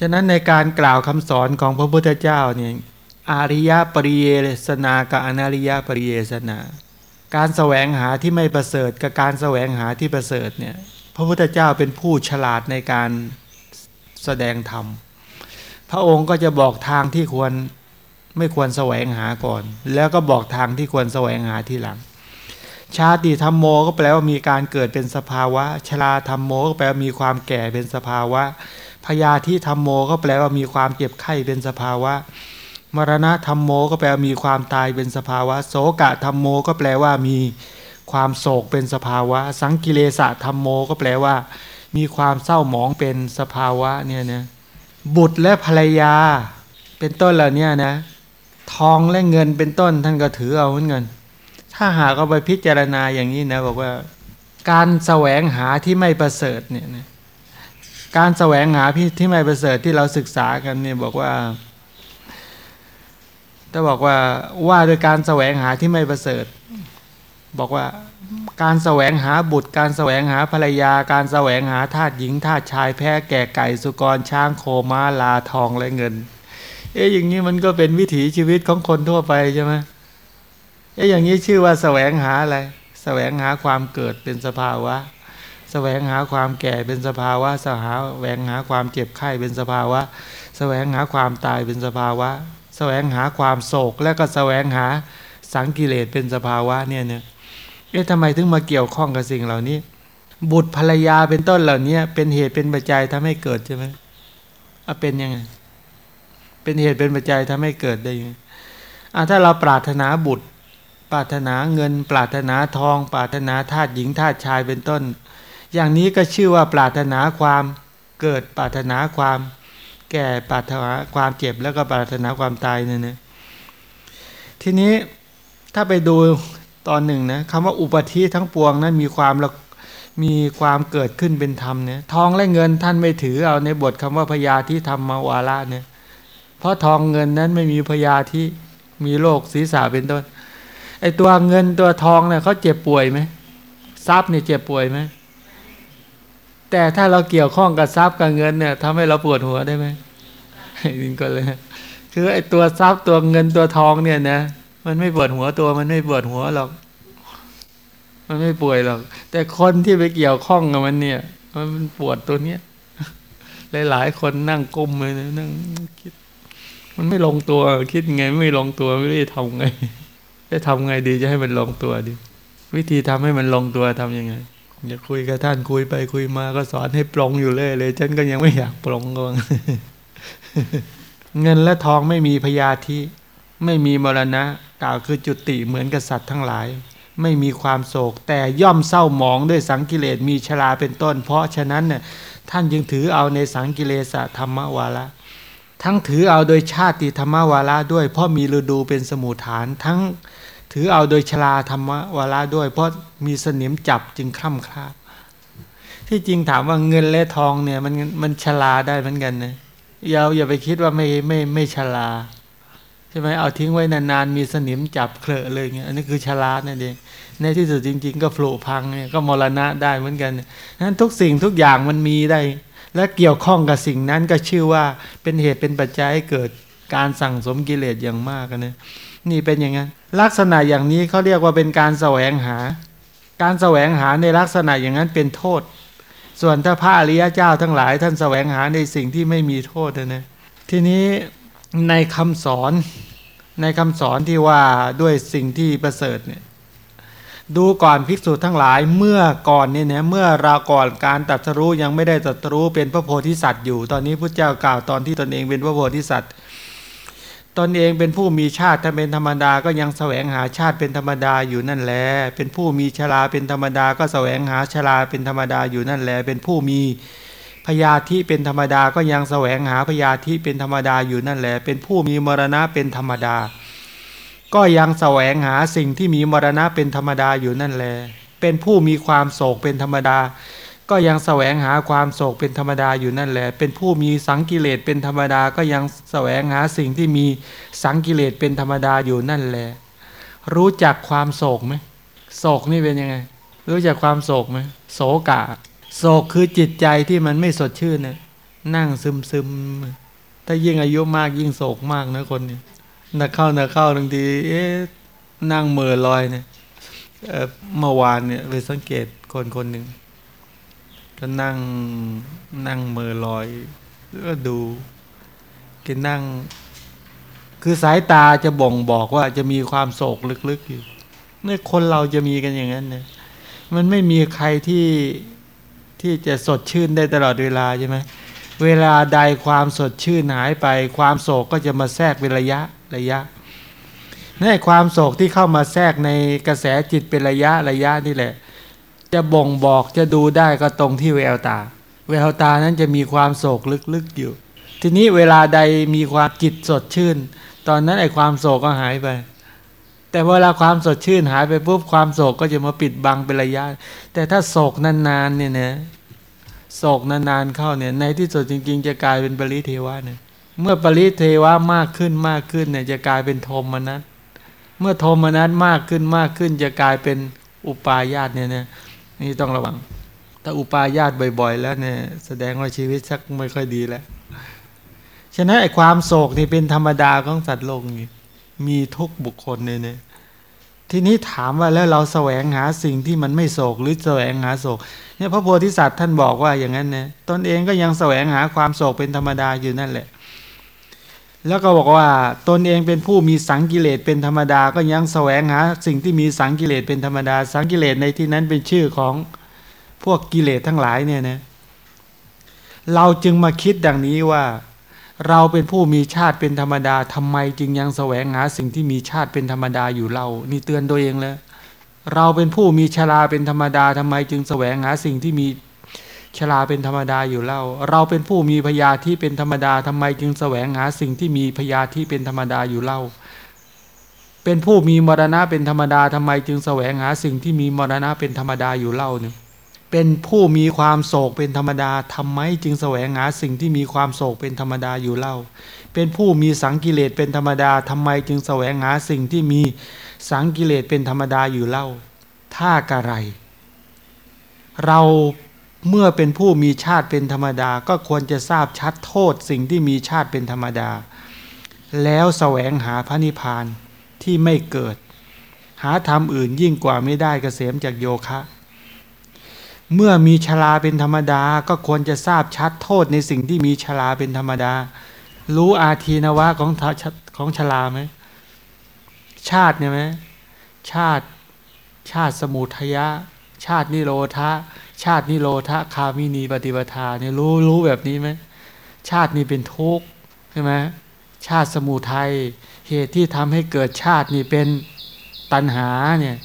ฉะนั้นในการกล่าวคำสอนของพระพุทธเจ้าเนี่ยอาริยปริเยสนากับอนาริยปริเยสนา การแสวงหาที่ไม่ประเสริฐกับการแสวงหาที่ประเสริฐเนี่ยพระพุทธเจ้าเป็นผู้ฉลาดในการแสดงธรรม พระองค์ก็จะบอกทางที่ควรไม่ควรแสวงหาก่อน แล้วก็บอกทางที่ควรแสวงหาทีหลัง ชาติธรรมโมก็แปลว่ามีการเกิดเป็นสภาวะ ชราธรรมโมก็แปลว่ามีความแก่เป็นสภาวะ พยาธิธรรมโมก็แปลว่ามีความเจ็บไข้เป็นสภาวะ มรณะธรรมโมก็แปลว่ามีความตายเป็นสภาวะ โสกะธรรมโมก็แปลว่ามีความโศกเป็นสภาวะ สังกิเลสะธรรมโมก็แปลว่า มีความเศร้าหมองเป็นสภาวะเนี่ยนะบุตรและภรรยา เป็นต้นเหล่านี้นะ ทองและเงินเป็นต้นท่านก็ถือเอาเหมือนกัน ถ้าหากเอาไปพิจารณาอย่างนี้นะบอกว่า การแสวงหาที่ไม่ประเสริฐเนี่ยนะการแสวงหาที่ไม่ประเสริฐที่เราศึกษากันเนี่ยบอกว่าถ้าบอกว่าว่าโดยการแสวงหาที่ไม่ประเสริฐ บอกว่าการแสวงหาบุตร การแสวงหาภรรยา การแสวงหาทาสหญิงทาสชายแพะแก่ไก่สุกรช้างโคม้าลาทองและเงิน เอ๊ะอย่างนี้มันก็เป็นวิถีชีวิตของคนทั่วไปใช่ไหม เอ๊ะอย่างนี้ชื่อว่าแสวงหาอะไร แสวงหาความเกิดเป็นสภาวะ แสวงหาความแก่เป็นสภาวะ สหาแสวงหาความเจ็บไข้เป็นสภาวะ แสวงหาความตายเป็นสภาวะ แสวงหาความโศก และก็แสวงหาสังกิเลสเป็นสภาวะเนี่ยเนี่ย เอ๊ะทำไมถึงมาเกี่ยวข้องกับสิ่งเหล่านี้ บุตรภรรยาเป็นต้นเหล่านี้เป็นเหตุเป็นปัจจัยทำให้เกิดใช่ไหมอะเป็นยังไง เป็นเหตุเป็นปัจจัยทำให้เกิดได้ยังไงอะถ้าเราปรารถนาบุตร ปรารถนาเงิน ปรารถนาทอง ปรารถนาทาสหญิงทาสชายเป็นต้น อย่างนี้ก็ชื่อว่าปรารถนาความเกิดปรารถนาความแก่ปรารถนาความเจ็บแล้วก็ปรารถนาความตายเนี่ยนะทีนี้ถ้าไปดูตอนหนึ่งนะคำว่าอุปธิทั้งปวงนั้นมีความมีความเกิดขึ้นเป็นธรรมเนี่ยทองและเงินท่านไม่ถือเอาในบทคำว่าพยาธิธรรมาวาระเนี่ยเพราะทองเงินนั้นไม่มีพยาธิมีโรคศีรษะเป็นต้น ไอตัวเงินตัวทองเนี่ยเขาเจ็บป่วยไหมทรัพย์เนี่ยเจ็บป่วยไหมแต่ถ้าเราเกี่ยวข้องกับทรัพย์กับเงินเนี่ยทำให้เราปวดหัวได้ไหมนี่ก็เลย คือไอตัวทรัพย์ตัวเงินตัวทองเนี่ยนะมันไม่ปวดหัวตัวมันไม่ปวดหัวหรอก มันไม่ป่วยหรอก แต่คนที่ไปเกี่ยวข้องกับมันเนี่ย มันปวดตัวเนี้ยหลายๆคนนั่งก้มเลยนั่งคิด มันไม่ลงตัวคิดไง ไม่ลงตัวไม่ได้ทำไง จะทำไงดีจะให้มันลงตัวดี วิธีทำให้มันลงตัวทํำยังไงอย่าคุยกับท่านคุยไปคุยมาก็สอนให้ปลงอยู่เลยเลยฉันก็ยังไม่อยากปลงก็เงินและทองไม่มีพยาธิ ไม่มีมรณะ กล่าวคือจุติเหมือนกับสัตว์ทั้งหลาย ไม่มีความโศก แต่ย่อมเศร้าหมองด้วยสังกิเลสมีชราเป็นต้น เพราะฉะนั้นเนี่ยท่านจึงถือเอาในสังกิเลสธรรมวาระทั้งถือเอาโดยชาติธรรมวาระด้วยเพราะมีฤดูเป็นสมุทฐานทั้ง ถือเอาโดยชราธรรมวาระด้วย เพราะมีสนิมจับจึงคล่ำคลาที่จริงถามว่าเงินและทองเนี่ย มันมันชราได้เหมือนกันนะอย่าอย่าไปคิดว่าไม่ไม่ไม่ชราใช่ไหมเอาทิ้งไว้นานๆมีสนิมจับเคลอะเลยเงี้ยอันนี้คือชรานั่นเองในที่สุดจริง ๆ ก็ผลุพังเนี่ยก็มรณะได้เหมือนกันนั้นทุกสิ่งทุกอย่างมันมีได้ และเกี่ยวข้องกับสิ่งนั้นก็ชื่อว่าเป็นเหตุเป็นปัจจัยให้เกิดการสั่งสมกิเลสอย่างมากนะนี่เป็นอย่างนั้น ลักษณะอย่างนี้เขาเรียกว่าเป็นการแสวงหา การแสวงหาในลักษณะอย่างนั้นเป็นโทษ ส่วนถ้าพระอริยเจ้าทั้งหลาย ท่านแสวงหาในสิ่งที่ไม่มีโทษนะทีนี้ในคำสอนในคำสอนที่ว่าด้วยสิ่งที่ประเสริฐเนี่ยดูก่อนภิกษุทั้งหลายเมื่อก่อนเนี่ยนะเมื่อราก่อนการตัดสรู้ยังไม่ได้ตัดสรู้เป็นพระโพธิสัตว์อยู่ ตอนนี้พระเจ้ากล่าวตอนที่ตนเองเป็นพระโพธิสัตว์ ตนเองเป็นผู้มีชาติถ้าเป็นธรรมดาก็ยังแสวงหาชาติเป็นธรรมดาอยู่นั่นแหละเป็นผู้มีชราเป็นธรรมดาก็แสวงหาชราเป็นธรรมดาอยู่นั่นแหละเป็นผู้มีพยาธิเป็นธรรมดาก็ยังแสวงหาพยาธิเป็นธรรมดาอยู่นั่นแหละ เป็นผู้มีมรณะเป็นธรรมดา ก็ยังแสวงหาสิ่งที่มีมรณะเป็นธรรมดาอยู่นั่นแหละเป็นผู้มีความโศกเป็นธรรมดา ก็ยังแสวงหาความโศกเป็นธรรมดาอยู่นั่นแหละ เป็นผู้มีสังกิเลสเป็นธรรมดา ก็ยังแสวงหาสิ่งที่มีสังกิเลสเป็นธรรมดาอยู่นั่นแหละ รู้จักความโศกไหมโศกนี่เป็นยังไง รู้จักความโศกไหมโศกะ โศกคือจิตใจที่มันไม่สดชื่นนะนั่งซึมซึมถ้ายิ่งอายุมากยิ่งโศกมากนะคนนี้นักเข้านักเข้าบางทีเอ๊ะนั่งเมื่อลอยเนี่ยเอ่อเมื่อวานเนี่ยไปสังเกตคนคนหนึ่ง ก็นั่งนั่งเมื่อลอยก็ดูแกนั่ง คือสายตาจะบ่งบอกว่าจะมีความโศกลึกๆอยู่เนี่ยคนเราจะมีกันอย่างนั้นเนี่ยมันไม่มีใครที่ที่จะสดชื่นได้ตลอดเวลาใช่ไหมเวลาใดความสดชื่นหายไป ความโศกก็จะมาแทรกเป็นระยะระยะนี่ความโศกที่เข้ามาแทรกในกระแสจิตเป็นระยะระยะนี่แหละ จะบ่งบอกจะดูได้ก็ตรงที่แววตา แววตานั้นจะมีความโศกลึกๆอยู่ ทีนี้เวลาใดมีความจิตสดชื่น ตอนนั้นไอ้ความโศกก็หายไป แต่เวลาความสดชื่นหายไปปุ๊บความโศกก็จะมาปิดบังเป็นระยะ แต่ถ้าโศกนานๆเนี่ยนะโศกนานๆเข้าเนี่ยในที่สุดจริง ๆ จะกลายเป็นปริเทวะเนี่ยเมื่อปริเทวะมากขึ้นมากขึ้นเนี่ยจะกลายเป็นโทมนัสเมื่อโทมนัสมากขึ้นมากขึ้นจะกลายเป็นอุปาญาตเนี่ยนะ นี่ต้องระวัง ถ้าอุปาญาตบ่อย ๆ แล้วเนี่ยแสดงว่าชีวิตชักไม่ค่อยดีแล้ว ฉะนั้นไอ้ความโศกนี่เป็นธรรมดาของสัตว์โลกนี่มีทุกบุคคลเนี่ยนะทีนี้ถามว่าแล้วเราแสวงหาสิ่งที่มันไม่โศกหรือแสวงหาโศกเนี่ยพระโพธิสัตว์ท่านบอกว่าอย่างนั้นนะตนเองก็ยังแสวงหาความโศกเป็นธรรมดาอยู่นั่นแหละ แล้วก็บอกว่าตนเองเป็นผู้มีสังกิเลสเป็นธรรมดาก็ยังแสวงหาสิ่งที่มีสังกิเลสเป็นธรรมดา สังกิเลสในที่นั้นเป็นชื่อของพวกกิเลสทั้งหลายเนี่ยนะเราจึงมาคิดดังนี้ว่า เราเป็นผู้มีชาติเป็นธรรมดาทำไมจึงยังแสวงหาสิ่งที่มีชาติเป็นธรรมดาอยู่เรา นี่เตือนตัวเองแล้วเราเป็นผู้มีชราเป็นธรรมดาทำไมจึงแสวงหาสิ่งที่มี ชราเป็นธรรมดาอยู่เล่า เราเป็นผู้มีพยาธิเป็นธรรมดาทำไมจึงแสวงหาสิ่งที่มีพยาธิเป็นธรรมดาอยู่เล่า เป็นผู้มีมรณะเป็นธรรมดาทำไมจึงแสวงหาสิ่งที่มีมรณะเป็นธรรมดาอยู่เล่าเนี่ยเป็นผู้มีความโศกเป็นธรรมดาทำไมจึงแสวงหาสิ่งที่มีความโศกเป็นธรรมดาอยู่เล่า เป็นผู้มีสังกิเลสเป็นธรรมดาทำไมจึงแสวงหาสิ่งที่มีสังกิเลสเป็นธรรมดาอยู่เล่า ถ้ากระไร เรา เมื่อเป็นผู้มีชาติเป็นธรรมดา ก็ควรจะทราบชัดโทษสิ่งที่มีชาติเป็นธรรมดา แล้วแสวงหาพระนิพพานที่ไม่เกิด หาธรรมอื่นยิ่งกว่าไม่ได้กเกษมจากโยคะ เมื่อมีชลาเป็นธรรมดา ก็ควรจะทราบชัดโทษในสิ่งที่มีชลาเป็นธรรมดา รู้อาทีนวะของของชลาไหมชาติเนี่ยไหมชาติชาติสมุทยะ ชาตินิโรธา ชาตินิโรธคามินีปฏิปทาเนี่ยรู้รู้แบบนี้ไหมชาตินี้เป็นทุกข์ใช่ไหมชาติสมุทัยเหตุที่ทำให้เกิดชาตินี่เป็นตัณหาเนี่ย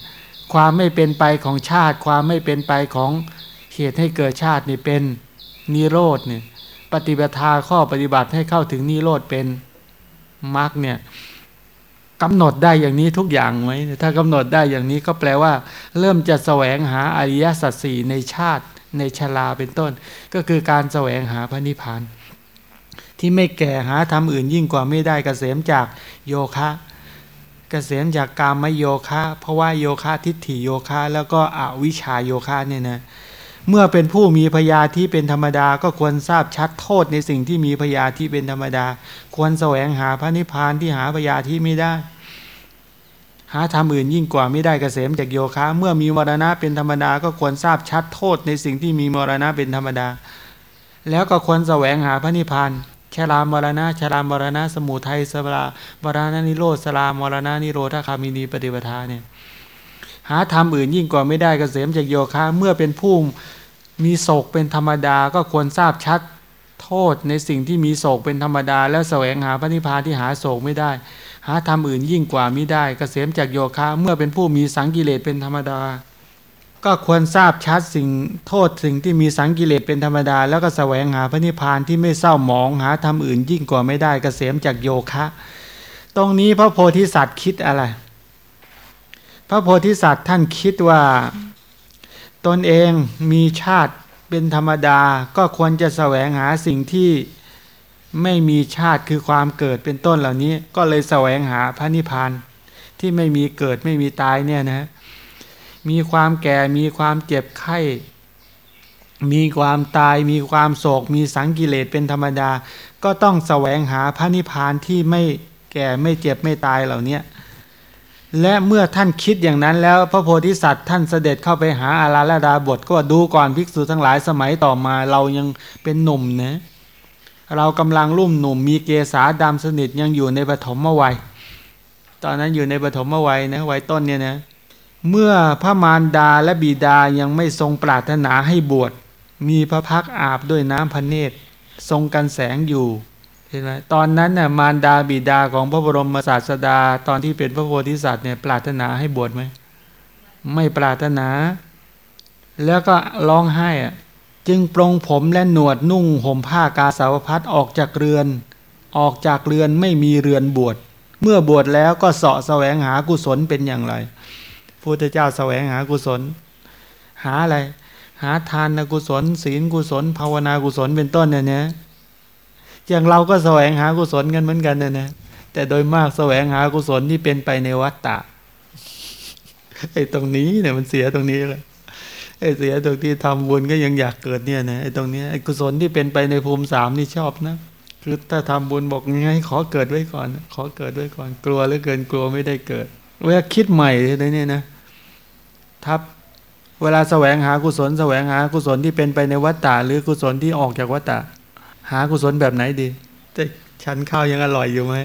ความไม่เป็นไปของชาติ ความไม่เป็นไปของเหตุให้เกิดชาตินี่เป็นนิโรธเนี่ยปฏิปทาข้อปฏิบัติให้เข้าถึงนิโรธเป็นมรรคเนี่ย กำหนดได้อย่างนี้ทุกอย่างไหมถ้ากำหนดได้อย่างนี้ก็แปลว่า เริ่มจะแสวงหาอริยสัจสี่ในชาติ ในชาลาเป็นต้น ก็คือการแสวงหาพระนิพพานที่ไม่แก่หาทำอื่นยิ่งกว่าไม่ได้กเกษมจากโยคะกเกษมจากกามโยคะ เพราะว่าโยคะทิฏฐิโยคะ แล้วก็อวิชชาโยคะเนี่ยนะ เมื่อเป็นผู้มีพยาธิเป็นธรรมดา ก็ควรทราบชัดโทษในสิ่งที่มีพยาธิเป็นธรรมดา ควรแสวงหาพระนิพพานที่หาพยาธิไม่ได้ หาทำอื่นยิ่งกว่าไม่ได้กเกษมจากโยคะ เมื่อมีมรณะเป็นธรรมดา ก็ควรทราบชัดโทษในสิ่งที่มีมรณะเป็นธรรมดา แล้วก็ควรแสวงหาพระนิพพานชรามรณะชรามรณะสมุทัยสลามรณะนิโรธสลามรณะนิโรธคามินีปฏิปทาเนี่ย หาทำอื่นยิ่งกว่าไม่ได้กเกษมจากโยคะ เมื่อเป็นผู้มีโศกเป็นธรรมดาก็ควรทราบชัดโทษในสิ่งที่มีโศกเป็นธรรมดา แล้วแสวงหาพระนิพพานที่หาโศกไม่ได้ หาทำอื่นยิ่งกว่าไมิได้กเกษมจากโยคะ เมื่อเป็นผู้มีสังกิเลสเป็นธรรมดา ก็ควรทราบชัดสิ่งโทษสิ่งที่มีสังกิเลสเป็นธรรมดา แล้วก็แสวงหาพระนิพพานที่ไม่เศร้าหมอง หาทำอื่นยิ่งกว่าไม่ได้กเกษมจากโยคะ ตรงนี้พระโพธิสัตว์คิดอะไร ระโพธิสัตว์ท่านคิดว่า ตนเองมีชาติเป็นธรรมดาก็ควรจะแสวงหาสิ่งที่ไม่มีชาติคือความเกิดเป็นต้นเหล่านี้ ก็เลยแสวงหาพระนิพพานที่ไม่มีเกิดไม่มีตายเนี่ยนะมีความแก่มีความเจ็บไข้ มีความตายมีความโศก มีสังกิเลสเป็นธรรมดา ก็ต้องแสวงหาพระนิพพานที่ไม่แก่ไม่เจ็บไม่ตายเหล่านี้ และเมื่อท่านคิดอย่างนั้นแล้วพระโพธิสัตว์ท่านเสด็จเข้าไปหาอาราลดาบทก็ดูก่อนภิกษุทั้งหลายสมัยต่อมาเรายังเป็นหนุ่มนะเรากำลังรุ่มหนุ่มมีเกษาดำสนิทยังอยู่ในปฐมวัย ตอนนั้นอยู่ในปฐมวัยนะวัยต้นเนี่ยนะเมื่อพระมารดาและบิดายังไม่ทรงปรารถนาให้บวชมีพระพักอาบด้วยน้ำพระเนตร ทรงกันแสงอยู่ เห็นไหมตอนนั้นน่ะมารดาบิดาของพระบรมศาสดา ตอนที่เป็นพระโพธิสัตว์เนี่ยปรารถนาให้บวชไหมไม่ปรารถนา แล้วก็ร้องไห้อะจึงปรงผมและหนวดนุ่งห่มผ้ากาสาวพัดออกจากเรือน ออกจากเรือนไม่มีเรือนบวชเมื่อบวชแล้วก็เสาะแสวงหากุศลเป็นอย่างไรพุทธเจ้าแสวงหากุศล หาอะไร หาทานกุศล ศีลกุศล ภาวนากุศลเป็นต้นเนี่ยนะ อย่างเราก็แสวงหากุศลกันเหมือนกันนี่ยนะแต่โดยมากแสวงหากุศลที่เป็นไปในวัฏฏะไอ้ตรงนี้เนี่ยมันเสียตรงนี้แหละไอ้เสียตรงที่ทำบุญก็ยังอยากเกิดเนี่ยนะไอ้ตรงนี้ไอ้กุศลที่เป็นไปในภูมิสามนี่ชอบนะคือถ้าทำบุญบอกยังไงขอเกิดไว้ก่อน ขอเกิดไว้ก่อนกลัวเหลือเกินกลัวไม่ได้เกิดเวลาคิดใหม่เลยเนี่ยนะทับเวลาแสวงหากุศลแสวงหากุศลที่เป็นไปในวัฏฏะหรือกุศลที่ออกจากวัฏฏะ หากุศลแบบไหนดีแต่ฉันข้าวยังอร่อยอยู่ไหม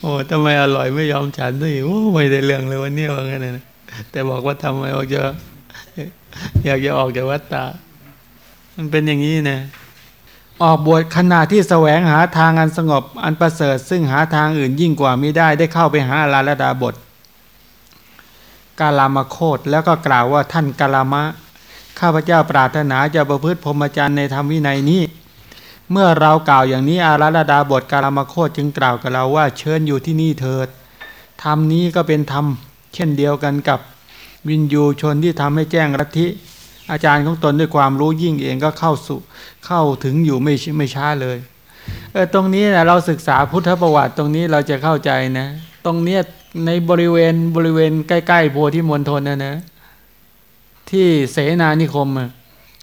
โอ้ทำไมอร่อยไม่ยอมฉันด้วยโอ้ไม่ได้เรื่องเลยวันนี้ว่างั้นนะแต่บอกว่าทำไมออกจะอยากจะออกจากวัฏฏะมันเป็นอย่างนี้นะออกบวชขณะที่แสวงหาทางอันสงบอันประเสริฐ ซึ่งหาทางอื่นยิ่งกว่าไม่ได้ได้เข้าไปหาลาลดาบทกาลามโคตแล้วก็กล่าวว่าท่านกาลามะ ข้าพเจ้าปรารถนาจะประพฤติพรหมจรรย์ในธรรมวินัยนี้ เมื่อเรากล่าวอย่างนี้อาราลดาบทกาลามโคตจึงกล่าวกับเราว่าเชิญอยู่ที่นี่เถิดธรรมนี้ก็เป็นธรรมเช่นเดียวกันกับวินยูชนที่ทำให้แจ้งรัทิอาจารย์ของตนด้วยความรู้ยิ่งเองก็เข้าสู่เข้าถึงอยู่ไม่ไม่ช้าเลยเออตรงนี้นะเราศึกษาพุทธประวัติตรงนี้เราจะเข้าใจนะ ตรงเนี้ยในบริเวณบริเวณใกล้ ๆ โพธิมณฑลนะนะ ที่เสนานิคม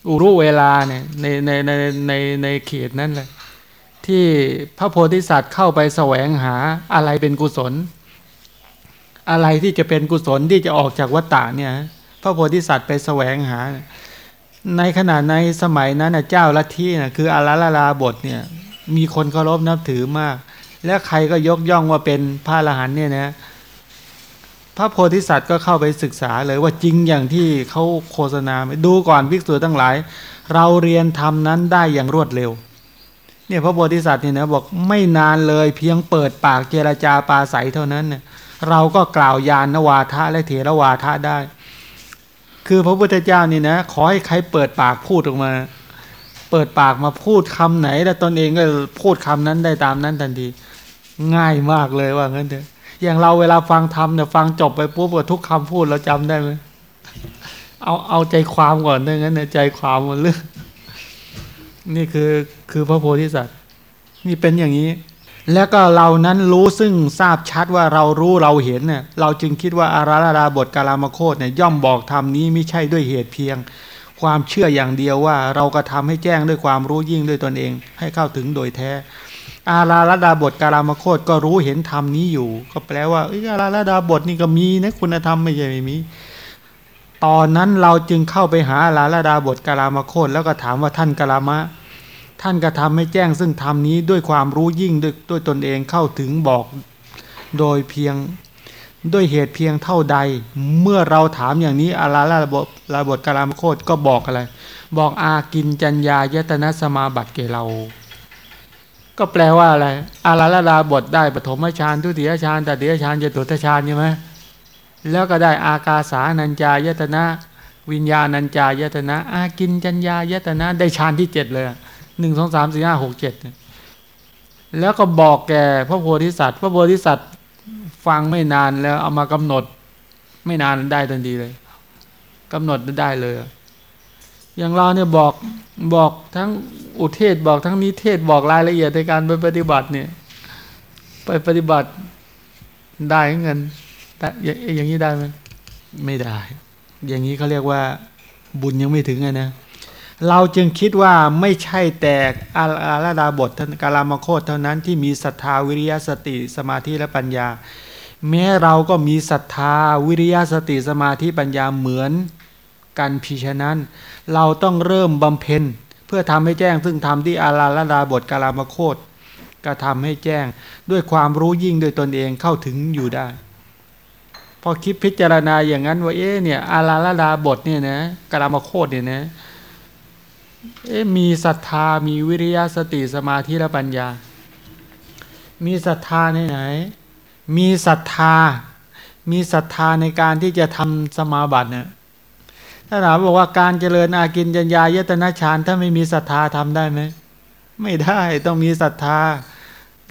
อุรุเวลาเนี่ยในในในในในเขตนั้นแหละที่พระโพธิสัตว์เข้าไปแสวงหาอะไรเป็นกุศล อะไรที่จะเป็นกุศลที่จะออกจากวัฏฏะเนี่ยพระโพธิสัตว์ไปแสวงหา ในขณะในสมัยนั้นเจ้าลัทธินะคืออาราลาลาบทเนี่ยมีคนเคารพนับถือมาก และใครก็ยกย่องว่าเป็นพระอรหันต์เนี่ยนะ พระโพธิสัตว์ก็เข้าไปศึกษาเลยว่าจริงอย่างที่เขาโฆษณาดูก่อนภิกษุทั้งหลาย เราเรียนทำนั้นได้อย่างรวดเร็วเนี่ยพระโพธิสัตว์เนี่ยนะบอกไม่นานเลยเพียงเปิดปากเจรจาปาใสเท่านั้นเนี่ยเราก็กล่าวยานนวาทะและเถรวาทะได้ คือพระพุทธเจ้านี่นะขอให้ใครเปิดปากพูดออกมา เปิดปากมาพูดคำไหน แล้วตนเองก็พูดคำนั้นได้ตามนั้นทันที ง่ายมากเลยว่างั้นเถอะ อย่างเราเวลาฟังธรรมเนี่ยฟังจบไปปุ๊บทุกคำพูดเราจำได้ไหมเอาเอาใจความก่อนด้งั้นเนี่ยใจความมันเรื่องนี่คือคือพระโพธิสัตว์ นี่เป็นอย่างนี้ แล้วก็เรานั้นรู้ซึ่งทราบชัดว่าเรารู้เราเห็นเนี่ยเราจึงคิดว่าอาราลาบทกาลามโคตเนี่ยย่อมบอกธรรมนี้ไม่ใช่ด้วยเหตุเพียง ความเชื่ออย่างเดียวว่า เราก็ทำให้แจ้งด้วยความรู้ยิ่งด้วยตนเอง ให้เข้าถึงโดยแท้ อาราลดาบทกาลามโคตก็รู้เห็นธรรมนี้อยู่ ก็แปลว่าอาราลดาบทนี่ก็มีนะคุณธรรมไม่ใช่ไม่มี ตอนนั้นเราจึงเข้าไปหาอาราลดาบทกาลามโคตแล้วก็ถามว่าท่านกาลามะ ท่านกระทำให้แจ้งซึ่งธรรมนี้ด้วยความรู้ยิ่งด้วยด้วยตนเองเข้าถึงบอกโดยเพียงด้วยเหตุเพียงเท่าใด เมื่อเราถามอย่างนี้อาราลาบทลาบทกาลามโคตก็บอกอะไร บอกอากินจัญญายตนะสมาบัติเกเรา ก็แปลว่าอะไรอาราลาบทได้ปฐมฌานทุติยฌานตติยฌานจตุตฌานใช่ไหมแล้วก็ได้อากาสานัญจายตนะ วิญญาณัญจายตนะ อากินจัญญายตนะ ได้ฌานที่เจ็ดเลยหนึ่งสองสามสี่ห้าหกเจ็ดแล้วก็บอกแกพระโพธิสัตว์ พระโพธิสัตว์ฟังไม่นานแล้วเอามากำหนด ไม่นานได้ทันทีเลยกำหนดได้เลย อย่างเราเนี่ยบอกบอกทั้งอุเทศบอกทั้งนิเทศบอกรายละเอียดในการไปปฏิบัติเนี่ย ไปปฏิบัติได้เงินแต่อย่างนี้ได้ไหมไม่ได้ อย่างนี้เขาเรียกว่าบุญยังไม่ถึงไงนะเราจึงคิดว่าไม่ใช่แต่อาอาราดาบทท่านกาลามโคตเท่านั้นที่มีศรัทธาวิริยสติสมาธิและปัญญา แม้เราก็มีศรัทธาวิริยสติสมาธิปัญญาเหมือน กันพิฉะนั้น เราต้องเริ่มบำเพ็ญเพื่อทำให้แจ้ง ซึ่งทำที่อาราลดาบทกาลามโคตกระทำให้แจ้งด้วยความรู้ยิ่งโดยตนเองเข้าถึงอยู่ได้ พอคิดพิจารณาอย่างนั้นว่าเอ๊ะเนี่ยอาราลดาบทเนี่ยนะกาลามโคตเนี่ยนะเอ๊ะมีศรัทธามีวิริยะสติสมาธิและปัญญา มีศรัทธาในไหน มีศรัทธา มีศรัทธาในการที่จะทำสมาบัติเนี่ย ถ้าถามบอกว่าการเจริญอากินจัญญายตนะฌานถ้าไม่มีศรัทธาทำได้ไหมไม่ได้ต้องมีศรัทธา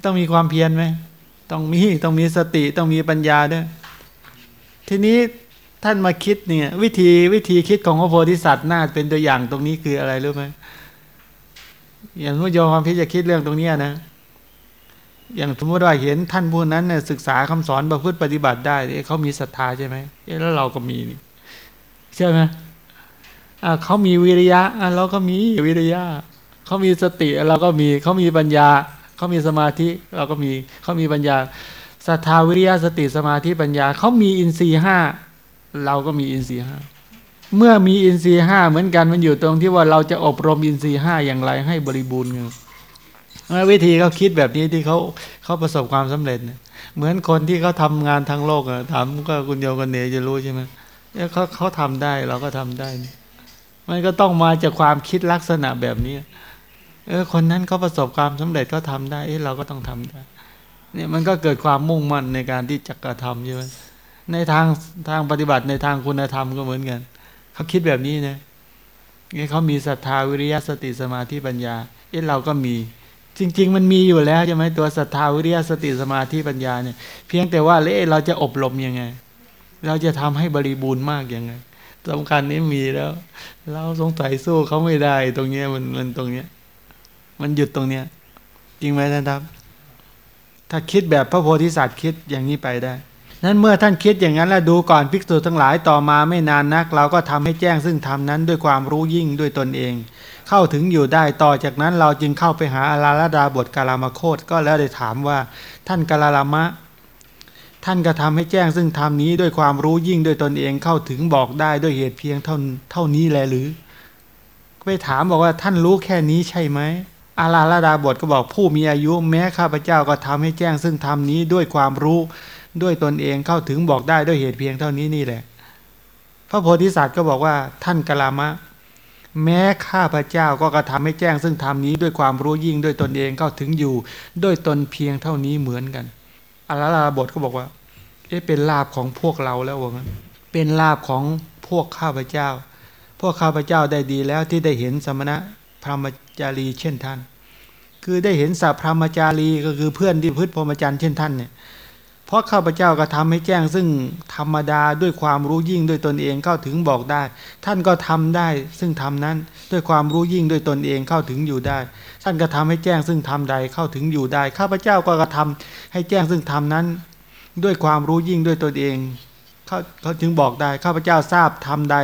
ต้องมีความเพียรไหมต้องมีต้องมีสติต้องมีปัญญาด้วย ทีนี้ท่านมาคิดเนี่ย วิธีวิธีคิดของพระโพธิสัตว์น่าเป็นตัวอย่างตรงนี้คืออะไรรู้ไหมอย่างพระโยมความพิจะคิดเรื่องตรงเนี้นะอย่างสมมติว่าเห็นท่านผู้นั้นเนี่ยศึกษาคำสอนประพฤติปฏิบัติได้เขามีศรัทธาใช่ไหมแล้วเราก็มีนี่ใช่ไหม เขามีวิริยะเราก็มีวิริยะเขามีสติเราก็มีเขามีปัญญาเขามีสมาธิเราก็มีเขามีปัญญาศรัทธาวิริยะสติสมาธิปัญญาเขามีอินทรีห้าเราก็มีอินทรีห้าเมื่อมีอินทรีห้าเหมือนกันมันอยู่ตรงที่ว่าเราจะอบรมอินทรีห้าอย่างไรให้บริบูรณ์ไงวิธีเขาคิดแบบนี้ที่เขาเขาประสบความสำเร็จเนี่ยเหมือนคนที่เขาทางานทางโลกอะถามก็คุณโยกันเนจะรู้ใช่ไหมเขาเขาทำได้เราก็ทำได้ มันก็ต้องมาจากความคิดลักษณะแบบนี้ เออ คนนั้นเขาประสบความสำเร็จก็ทำได้ เออเราก็ต้องทำได้ เนี่ยมันก็เกิดความมุ่งมั่นในการที่จะกระทำใช่ไหมในทางทางปฏิบัติในทางคุณธรรมก็เหมือนกันเขาคิดแบบนี้นะนี่เขามีศรัทธาวิริยะสติสมาธิปัญญา เอ๊ะเราก็มี จริง ๆ มันมีอยู่แล้วใช่ไหมตัวศรัทธาวิริยะสติสมาธิปัญญาเนี่ย เพียงแต่ว่าเอ๊ะเราจะอบรมยังไง เราจะทำให้บริบูรณ์มากยังไง สำคัญนี้มีแล้ว เราสงสัยสู้เขาไม่ได้ ตรงเนี้ยมันมันตรงเนี้ย มันหยุดตรงเนี้ยจริงไหมท่านครับ ถ้าคิดแบบพระโพธิสัตว์คิดอย่างนี้ไปได้ นั้นเมื่อท่านคิดอย่างนั้นแล้วดูก่อนภิกษุทั้งหลายต่อมาไม่นานนัก เราก็ทำให้แจ้งซึ่งทำนั้นด้วยความรู้ยิ่งด้วยตนเอง เข้าถึงอยู่ได้ต่อจากนั้นเราจึงเข้าไปหาอาราลดาบทกาลามโคตก็แล้วได้ถามว่าท่านกาลามะ ท่านก็ทำให้แจ้งซึ่งธรรมนี้ด้วยความรู้ยิ่งด้วยตนเองเข้าถึงบอกได้ด้วยเหตุเพียงเท่าเท่านี้แลหรือไปถามบอกว่าท่านรู้แค่นี้ใช่ไหมอาราลดาบทก็บอกผู้มีอายุแม้ข้าพเจ้าก็ทำให้แจ้งซึ่งธรรมนี้ด้วยความรู้ด้วยตนเองเข้าถึงบอกได้ด้วยเหตุเพียงเท่านี้นี่แหละ พระโพธิสัตว์ก็บอกว่าท่านกลามะ แม้ข้าพเจ้าก็กระทำให้แจ้งซึ่งธรรมนี้ด้วยความรู้ยิ่งด้วยตนเองเข้าถึงอยู่ ด้วยตนเพียงเท่านี้เหมือนกันอาราลาบทก็บอกว่า เอ๊ะเป็นลาบของพวกเราแล้วว่างั้นเป็นลาบของพวกข้าพเจ้า พวกข้าพเจ้าได้ดีแล้วที่ได้เห็นสมณะพรหมจารีเช่นท่าน คือได้เห็นสัพพรหมจารีก็คือเพื่อนที่พืชพรหมจรรย์เช่นท่านเนี่ยเพราะข้าพเจ้าก็ทำให้แจ้งซึ่งธรรมดาด้วยความรู้ยิ่งด้วยตนเองเข้าถึงบอกได้ ท่านก็ทำได้ ซึ่งทำนั้นด้วยความรู้ยิ่งด้วยตนเองเข้าถึงอยู่ได้ ท่านก็ทำให้แจ้งซึ่งทำใดเข้าถึงอยู่ได้ ข้าพเจ้าก็กระทำให้แจ้งซึ่งทำนั้น ด้วยความรู้ยิ่งด้วยตนเองเขาเขาจึงบอกได้ข้าพเจ้าทราบทำใด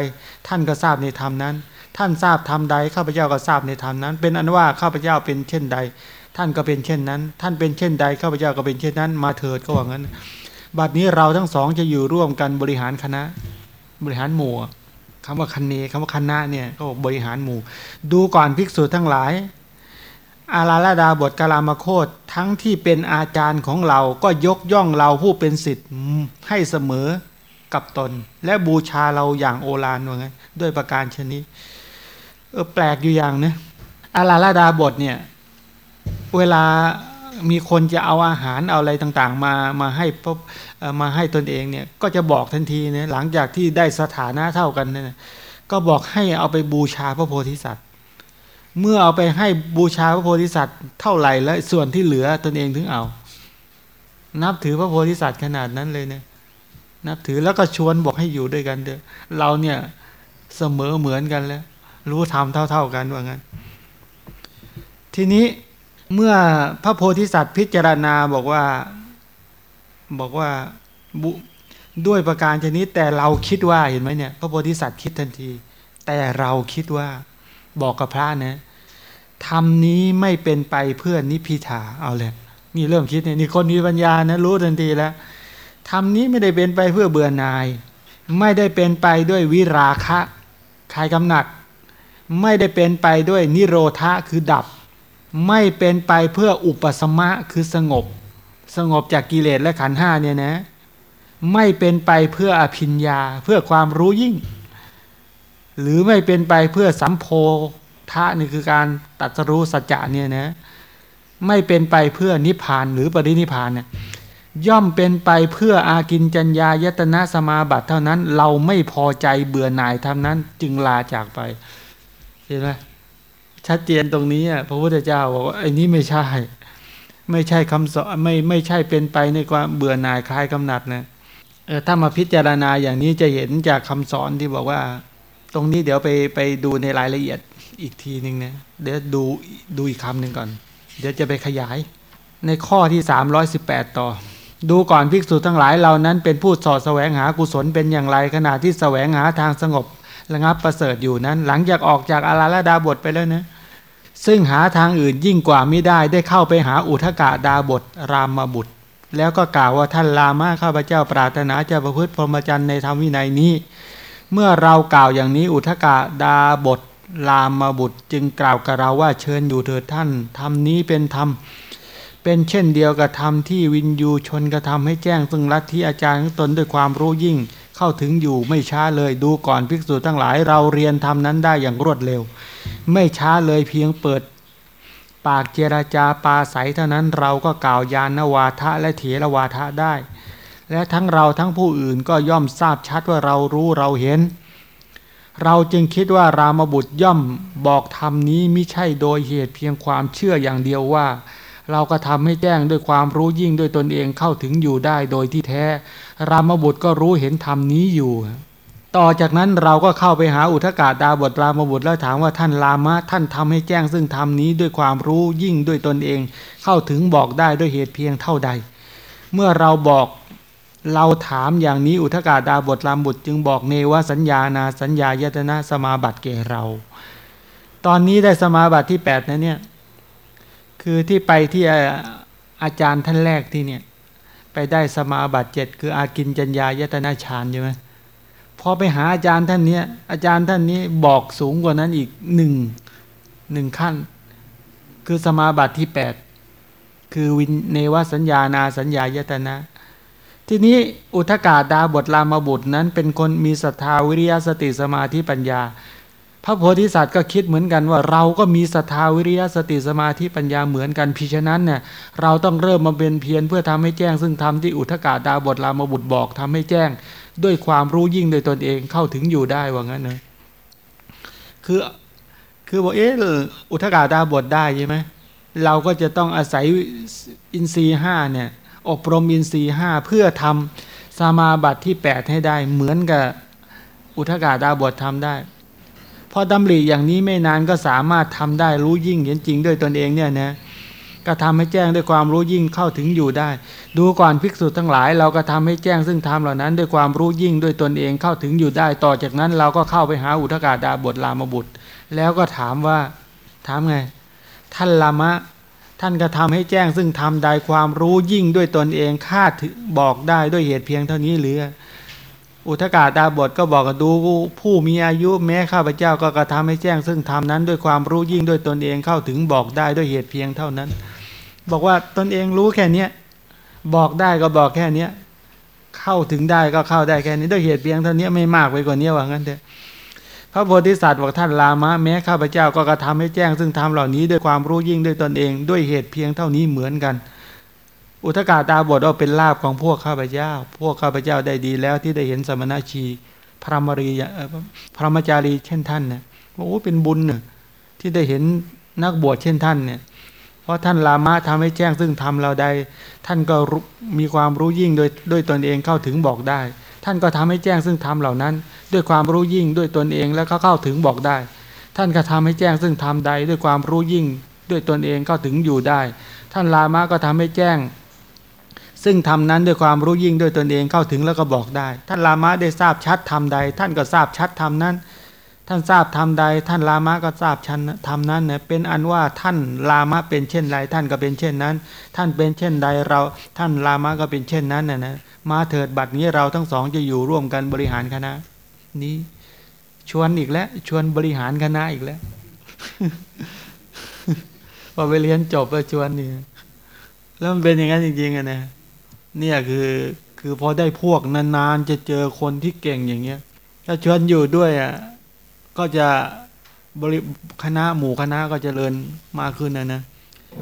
ท่านก็ทราบในธรรมนั้น ท่านทราบทำใดข้าพเจ้าก็ทราบในธรรมนั้น เป็นอันว่าข้าพเจ้าเป็นเช่นใด ท่านก็เป็นเช่นนั้น ท่านเป็นเช่นใดข้าพเจ้าก็เป็นเช่นนั้น มาเถิดก็ว่างั้น บัดนี้เราทั้งสองจะอยู่ร่วมกันบริหารคณะ บริหารหมู่คำว่าคันเนคำว่าคณะเนี่ยก็บริหารหมู่ ดูก่อนภิกษุทั้งหลาย อาราลดาบทกาลามโคตทั้งที่เป็นอาจารย์ของเราก็ยกย่องเราผู้เป็นสิทธิ์ให้เสมอกับตน และบูชาเราอย่างโอฬารว่างั้นด้วยประการชนิดเออแปลกอยู่อย่างนะอาราลดาบทเนี่ย เวลามีคนจะเอาอาหารเอาอะไรต่างๆ มามาให้พบมาให้ตนเองเนี่ย ก็จะบอกทันทีเนี่ยหลังจากที่ได้สถานะเท่ากันเนี่ยก็บอกให้เอาไปบูชาพระโพธิสัตว์ เมื่อเอาไปให้บูชาพระโพธิสัตว์เท่าไหร่แล้วส่วนที่เหลือตนเองถึงเอา นับถือพระโพธิสัตว์ขนาดนั้นเลยเนี่ยนับถือแล้วก็ชวนบอกให้อยู่ด้วยกันเด้อเราเนี่ยเสมอเหมือนกันแล้ว รู้ทำเท่า ๆกันว่างั้น ทีนี้เมื่อพระโพธิสัตว์พิจารณาบอกว่าบอกว่าบุด้วยประการชนิดแต่เราคิดว่าเห็นไหมเนี่ย พระโพธิสัตว์คิดทันที แต่เราคิดว่า บอกกับพระนะทำนี้ไม่เป็นไปเพื่อนิพิทาเอาเลยนี่เริ่มคิดเนี่ยนี่คนมีปัญญานะรู้ทันทีแล้วทำนี้ไม่ได้เป็นไปเพื่อเบื่อหน่าย ไม่ได้เป็นไปด้วยวิราคะคลายกำหนัด ไม่ได้เป็นไปด้วยนิโรธะคือดับ ไม่เป็นไปเพื่ออุปสมะคือสงบ สงบจากกิเลสและขันห้าเนี่ยนะ ไม่เป็นไปเพื่ออภิญญาเพื่อความรู้ยิ่ง หรือไม่เป็นไปเพื่อสัมโพธะนี่คือการตัดสรู้สัจจะเนี่ยนะไม่เป็นไปเพื่อนิพพานหรือปรินิพพานเนี่ยย่อมเป็นไปเพื่ออากินจัญญายตนะสมาบัติเท่านั้น เราไม่พอใจเบื่อหน่ายทำนั้น จึงลาจากไปเห็นไหมชัดเจนตรงนี้อะพระพุทธเจ้าบอกว่าไอ้นี้ไม่ใช่ ไม่ใช่คำสอนไม่ไม่ใช่เป็นไปในความเบื่อหน่ายคลายกำหนัดนะเออถ้ามาพิจารณาอย่างนี้จะเห็นจากคำสอนที่บอกว่า ตรงนี้เดี๋ยวไปไปดูในรายละเอียดอีกทีหนึ่งนะเดี๋ยวดูดูอีกคำหนึ่งก่อน เดี๋ยวจะไปขยาย ในข้อที่ 318 ต่อ ดูก่อนภิกษุทั้งหลายเหล่านั้น เป็นผู้สอดแสวงหากุศลเป็นอย่างไร ขณะที่แสวงหาทางสงบระงับประเสริฐอยู่นั้น หลังจากออกจากอาราลดาบทไปแล้วนะซึ่งหาทางอื่นยิ่งกว่าไม่ได้ได้เข้าไปหาอุทกะดาบทรามาบุตร แล้วก็กล่าวว่าท่านลามาข้าพเจ้าปรารถนาจะประพฤติพรหมจรรย์ในธรรมวินัยนี้ เมื่อเรากล่าวอย่างนี้อุทกะดาบทรามมาบุตรจึงกล่าวกับเราว่าเชิญอยู่เถิดท่านธรรมนี้เป็นธรรมเป็นเช่นเดียวกับธรรมที่วินยูชนกระทำให้แจ้งซึ่งลัทธิอาจารย์ของตนด้วยความรู้ยิ่ง เข้าถึงอยู่ไม่ช้าเลยดูก่อนภิกษุทั้งหลายเราเรียนธรรมนั้นได้อย่างรวดเร็ว ไม่ช้าเลยเพียงเปิด ปากเจราจาปาใสเท่านั้นเราก็กล่าวยานวาทะและเถรวาทะได้ และทั้งเราทั้งผู้อื่นก็ย่อมทราบชัดว่าเรารู้เราเห็น เราจึงคิดว่ารามบุตรย่อมบอกธรรมนี้ไม่ใช่โดยเหตุเพียงความเชื่ออย่างเดียวว่า เราก็ทำให้แจ้งด้วยความรู้ยิ่งด้วยตนเองเข้าถึงอยู่ได้โดยที่แท้ รามบุตรก็รู้เห็นธรรมนี้อยู่ต่อจากนั้นเราก็เข้าไปหาอุทกาดาบทรามบุตรแล้วถามว่าท่านรามะท่านทำให้แจ้งซึ่งธรรมนี้ด้วยความรู้ยิ่งด้วยตนเอง เข้าถึงบอกได้ด้วยเหตุเพียงเท่าใด เมื่อเราบอก เราถามอย่างนี้อุทกาดาบทรามบุตร จึงบอกเนวสัญญานาสัญญายตนะสมาบัติแก่เรา ตอนนี้ได้สมาบัติที่8นะเนี่ยคือที่ไปที่อาจารย์ท่านแรกที่เนี่ยไปได้สมาบัติเจ็ดคืออากินจัญญายตนาฌานใช่ไหมพอไปหาอาจารย์ท่านเนี้ยอาจารย์ท่านนี้บอกสูงกว่านั้นอีกหนึ่งหนึ่งขั้น คือสมาบัติที่แปดคือวินเนวสัญญานาสัญญายตนะ ทีนี้อุทกาดาบทรามาบุตรนั้น เป็นคนมีศรัทธาวิริยะสติสมาธิปัญญา พระโพธิสัตว์ก็คิดเหมือนกันว่าเราก็มีศรัทธาวิริยะสติสมาธิปัญญาเหมือนกันพิฉะนั้นเนี่ยเราต้องเริ่มมาเป็นเพียรเพื่อทำให้แจ้ง ซึ่งทำที่อุทกาดาบทรามาบุตรบอกทำให้แจ้ง ด้วยความรู้ยิ่งโดยตนเองเข้าถึงอยู่ได้ว่างั้นนะคือคือบอกเอ๊ะอุทกาดาบทได้ใช่ไหมเราก็จะต้องอาศัยอินทรีห้าเนี่ย อบรมอินทรีห้าเพื่อทำสมาบัติที่ 8 ให้ได้เหมือนกับอุทกาดาบททำได้พอดำริอย่างนี้ไม่นานก็สามารถทำได้รู้ยิ่งเห็นจริงด้วยตนเองเนี่ยนะก็ทำให้แจ้งด้วยความรู้ยิ่งเข้าถึงอยู่ได้ ดูก่อนภิกษุทั้งหลาย เราก็ทำให้แจ้งซึ่งธรรมเหล่านั้น ด้วยความรู้ยิ่งด้วยตนเองเข้าถึงอยู่ได้ ต่อจากนั้นเราก็เข้าไปหาอุทกาดาบทรามบุตร แล้วก็ถามว่าถามไง ท่านลามะ ท่านก็ทำให้แจ้งซึ่งทำใดความรู้ยิ่งด้วยตนเองคาดบอกได้ด้วยเหตุเพียงเท่านี้หรือ อุทกาดาบทก็บอกดูผู้มีอายุแม้ข้าพเจ้าก็กระทำให้แจ้งซึ่งธรรมนั้นด้วยความรู้ยิ่งด้วยตนเองเข้าถึงบอกได้ด้วยเหตุเพียงเท่านั้น บอกว่าตนเองรู้แค่เนี้ยบอกได้ก็บอกแค่เนี้ยเข้าถึงได้ก็เข้าได้แค่นี้ด้วยเหตุเพียงเท่านี้ไม่มากไปกว่านี้ว่างั้นเถอะ พระโพธิสัตว์บอกท่านลามะแม้ข้าพเจ้าก็กระทำให้แจ้ง ซึ่งธรรมเหล่านี้ด้วยความรู้ยิ่งด้วยตนเอง ด้วยเหตุเพียงเท่านี้เหมือนกัน อุทกาตาบทว่าเป็นลาบของพวกข้าพเจ้า พวกข้าพเจ้าได้ดีแล้วที่ได้เห็นสมณชี พระมรีพระมจารีเช่นท่านเนี่ยโอ้เป็นบุญเนี่ยที่ได้เห็นนักบวชเช่นท่านเนี่ยเพราะท่านลามะทำให้แจ้งซึ่งทำเราได้ท่านก็มีความรู้ยิ่งโดยด้วยตนเองเข้าถึงบอกได้ ท่านก็ทำให้แจ้งซึ่งธรรมเหล่านั้น ด้วยความรู้ยิ่งด้วยตนเองแล้วก็เข้าถึงบอกได้ ท่านก็ทำให้แจ้งซึ่งธรรมใด ด้วยความรู้ยิ่งด้วยตนเองเข้าถึงอยู่ได้ ท่านลามะก็ทำให้แจ้ง ซึ่งธรรมนั้นด้วยความรู้ยิ่งด้วยตนเองเข้าถึงแล้วก็บอกได้ ท่านลามะได้ทราบชัดธรรมใด ท่านก็ทราบชัดธรรมนั้น ท่านทราบทำใด ท่านลามะก็ทราบชันทำนั้นเนี่ยเป็นอันว่าท่านลามะเป็นเช่นไรท่านก็เป็นเช่นนั้น ท่านเป็นเช่นใดเรา ท่านลามะก็เป็นเช่นนั้นน่ะนะมาเถิดบัดนี้เราทั้งสองจะอยู่ร่วมกันบริหารคณะ นี้ ชวนอีกแล้ว ชวนบริหารคณะอีกแล้วพอไปเรียนจบก็ชวนนี่แล้วมันเป็นอย่างนั้นจริงๆอะนะเนี่ยคือคือพอได้พวกนานๆจะเจอคนที่เก่งอย่างเงี้ยถ้าชวนอยู่ด้วยอะ ก็จะบริคณะหมู่คณะก็จเจริญมากขึ้นนะนะ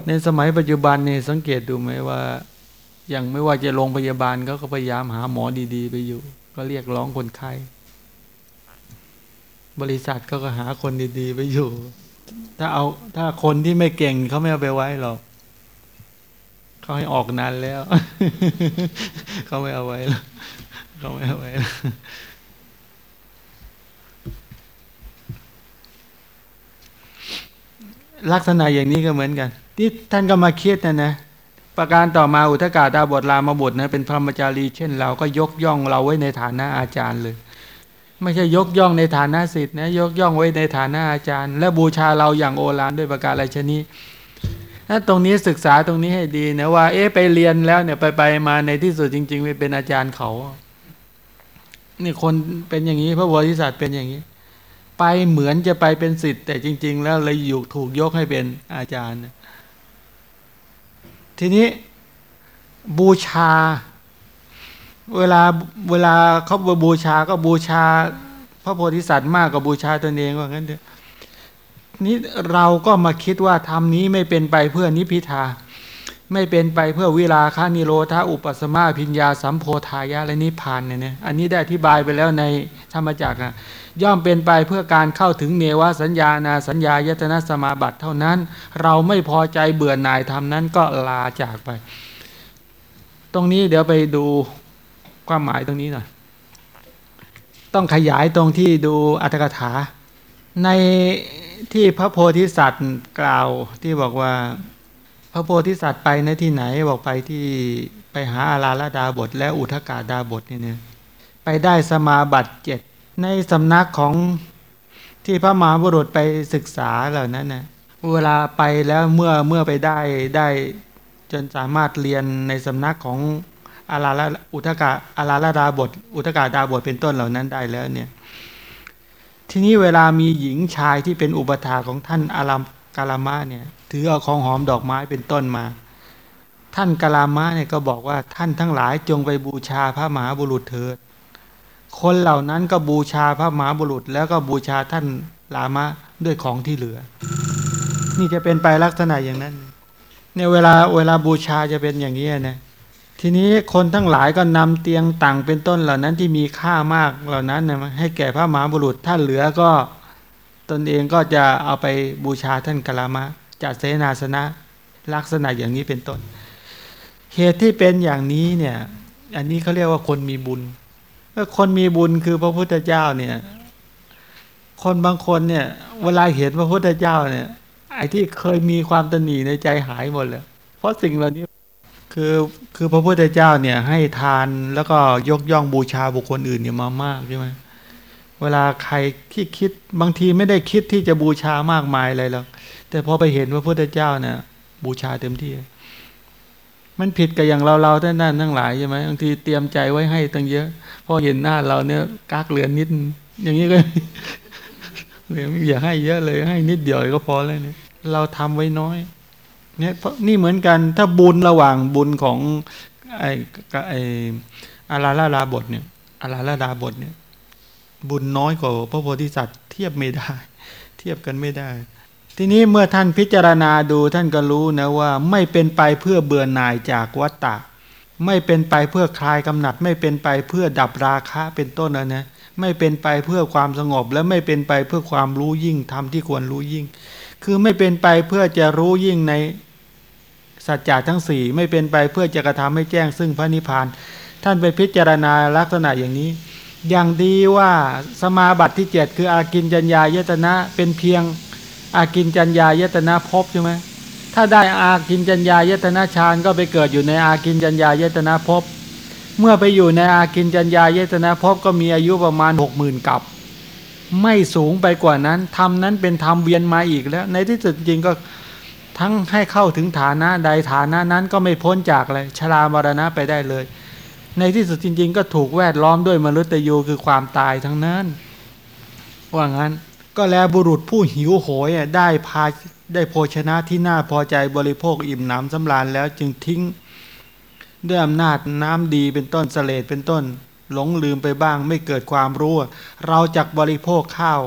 ในสมัยปัจจุบันเนี่ยสังเกตดูไหมว่าอย่างไม่ว่าจะโรงพยาบาลก็พยายามหาหมอดีๆ ไปอยู่ ก็เรียกร้องคนไข้บริษัทเขาก็หาคนดีๆ ไปอยู่ ถ้าเอาถ้าคนที่ไม่เก่งเขาไม่เอาไปไว้หรอกเขาให้ออกนานแล้วเขาไม่เอาไว้แล้วเขาไม่เอาไว้แล้ว ลักษณะอย่างนี้ก็เหมือนกัน ที่ท่านก็มาคิดนะนะ ประการต่อมาอุทกาดาบทรามบุตรนะเป็นพรหมจารีเช่นเราก็ยกย่องเราไว้ในฐานะอาจารย์เลย ไม่ใช่ยกย่องในฐานะสิทธินะยกย่องไว้ในฐานะอาจารย์ และบูชาเราอย่างโอฬารด้วยประการอะไรชนีถ้าตรงนี้ศึกษาตรงนี้ให้ดีนะว่า เอ๊ะไปเรียนแล้วเนี่ยไปไปมาในที่สุดจริง ๆ ไปเป็นอาจารย์เขานี่คนเป็นอย่างนี้พระบริษัทเป็นอย่างนี้ ไปเหมือนจะไปเป็นสิทธิ์แต่จริง ๆ แล้วเลยอยู่ถูกยกให้เป็นอาจารย์ ทีนี้บูชา เวลาเวลาเขาบูชาก็บูชา พระโพธิสัตว์มากกว่าบูชาตนเองว่างั้นเถอะนี้เราก็มาคิดว่าทำนี้ไม่เป็นไปเพื่อนิพิทา ไม่เป็นไปเพื่อวิราคานิโรธาอุปสมาพิญญาสัมโพธายะและนิพานเนี่ยอันนี้ได้อธิบายไปแล้วในธรรมจักรนะ ย่อมเป็นไปเพื่อการเข้าถึงเนวสัญญานาสัญญายตนะสมาบัติเท่านั้น เราไม่พอใจเบื่อหน่ายทำนั้นก็ลาจากไป ตรงนี้เดี๋ยวไปดูความหมายตรงนี้หน่อยต้องขยายตรงที่ดูอัตถกถา ในที่พระโพธิสัตว์กล่าวที่บอกว่า พระโพธิสัตว์ไปในที่ไหนบอกไปที่ไปหาอาราลดาบท และอุทกาดาบทนี่เนี่ยไปได้สมาบัติเจ็ด ในสำนักของที่พระมหาบุรุษไปศึกษาเหล่านั้นนะเวลาไปแล้วเมื่อเมื่อไปได้ได้จนสามารถเรียนในสำนักของอาราลอุทกาอาราลดาบท อุทกาดาบทเป็นต้นเหล่านั้นได้แล้วเนี่ย ทีนี้เวลามีหญิงชายที่เป็นอุปถาของท่านอารามกาลามะเนี่ย ถือเอาของหอมดอกไม้เป็นต้นมา ท่านกาลามะเนี่ยก็บอกว่าท่านทั้งหลายจงไปบูชาพระมหาบุรุษเถิด คนเหล่านั้นก็บูชาพระมหาบุรุษ แล้วก็บูชาท่านลามะด้วยของที่เหลือ นี่จะเป็นไปลักษณะอย่างนั้นเนี่ยเวลาเวลาบูชาจะเป็นอย่างนี้นะทีนี้คนทั้งหลายก็นำเตียงต่างเป็นต้นเหล่านั้นที่มีค่ามากเหล่านั้นนะให้แก่พระมหาบุรุษถ้าเหลือก็ตนเองก็จะเอาไปบูชาท่านกลามะจัดเสนาสนะลักษณะอย่างนี้เป็นต้น เหตุที่เป็นอย่างนี้เนี่ย อันนี้เขาเรียกว่าคนมีบุญ คนมีบุญคือพระพุทธเจ้าเนี่ย คนบางคนเนี่ย เวลาเห็นพระพุทธเจ้าเนี่ย ไอ้ที่เคยมีความตนีในใจหายหมดเลยเพราะสิ่งเหล่านี้คือคือพระพุทธเจ้าเนี่ย ให้ทานแล้วก็ยกย่องบูชาบุคคลอื่นเนี่ยมามากใช่ไหมเวลาใครที่คิดบางทีไม่ได้คิดที่จะบูชามากมายอะไรหรอกแต่พอไปเห็นพระพุทธเจ้าเนี่ย บูชาเต็มที่ มันผิดกับอย่างเราเราท่านนั่นทั้งหลายใช่ไหมบางทีเตรียมใจไว้ให้ตั้งเยอะพอเห็นหน้าเราเนี่ยกักเหลือนิด อย่างนี้ก็เลยไม่อยากให้เยอะเลยให้นิดเดียวก็พอเลยเนี่ยเราทำไว้น้อย เนี่ยนี่เหมือนกันถ้าบุญระหว่างบุญของไอ้ไอ้อาราลาดาบทเนี่ยอาราลาดาบทเนี่ย บุญน้อยกว่าพระโพธิสัตว์เทียบไม่ได้ เทียบกันไม่ได้ ทีนี้เมื่อท่านพิจารณาดูท่านก็รู้นะว่าไม่เป็นไปเพื่อเบื่อหน่ายจากวัตตะ ไม่เป็นไปเพื่อคลายกำหนัด ไม่เป็นไปเพื่อดับราคะเป็นต้นนะนะไม่เป็นไปเพื่อความสงบ และไม่เป็นไปเพื่อความรู้ยิ่งทำที่ควรรู้ยิ่ง คือไม่เป็นไปเพื่อจะรู้ยิ่งในสัจจะทั้งสี่ไม่เป็นไปเพื่อจะกระทำให้แจ้งซึ่งพระนิพพาน ท่านไปพิจารณาลักษณะอย่างนี้ อย่างดีว่าสมาบัติที่เจ็ดคืออากินจัญญายตนะเป็นเพียง อากินจัญญายตนะพบใช่ไหมถ้าได้อากินจัญญายตนะฌานก็ไปเกิดอยู่ในอากินจัญญายตนะพบเมื่อไปอยู่ในอากินจัญญายตนะพบก็มีอายุประมาณหกหมื่นกับ ไม่สูงไปกว่านั้นธรรมนั้นเป็นธรรมเวียนมาอีกแล้ว ในที่สุดจริงก็ทั้งให้เข้าถึงฐานะใดฐานะนั้นก็ไม่พ้นจากอะไรชรามรณะไปได้เลย ในที่สุดจริง ๆ ก็ถูกแวดล้อมด้วยมรุตยูคือความตายทั้งนั้น ว่างั้น ก็แล้วบุรุษผู้หิวโหยได้พาได้โภชนะที่น่าพอใจบริโภคอิ่มหนำสำราญแล้วจึงทิ้ง ด้วยอำนาจน้ำดีเป็นต้นสเลดเป็นต้น หลงลืมไปบ้างไม่เกิดความรู้ เราจักบริโภคข้าว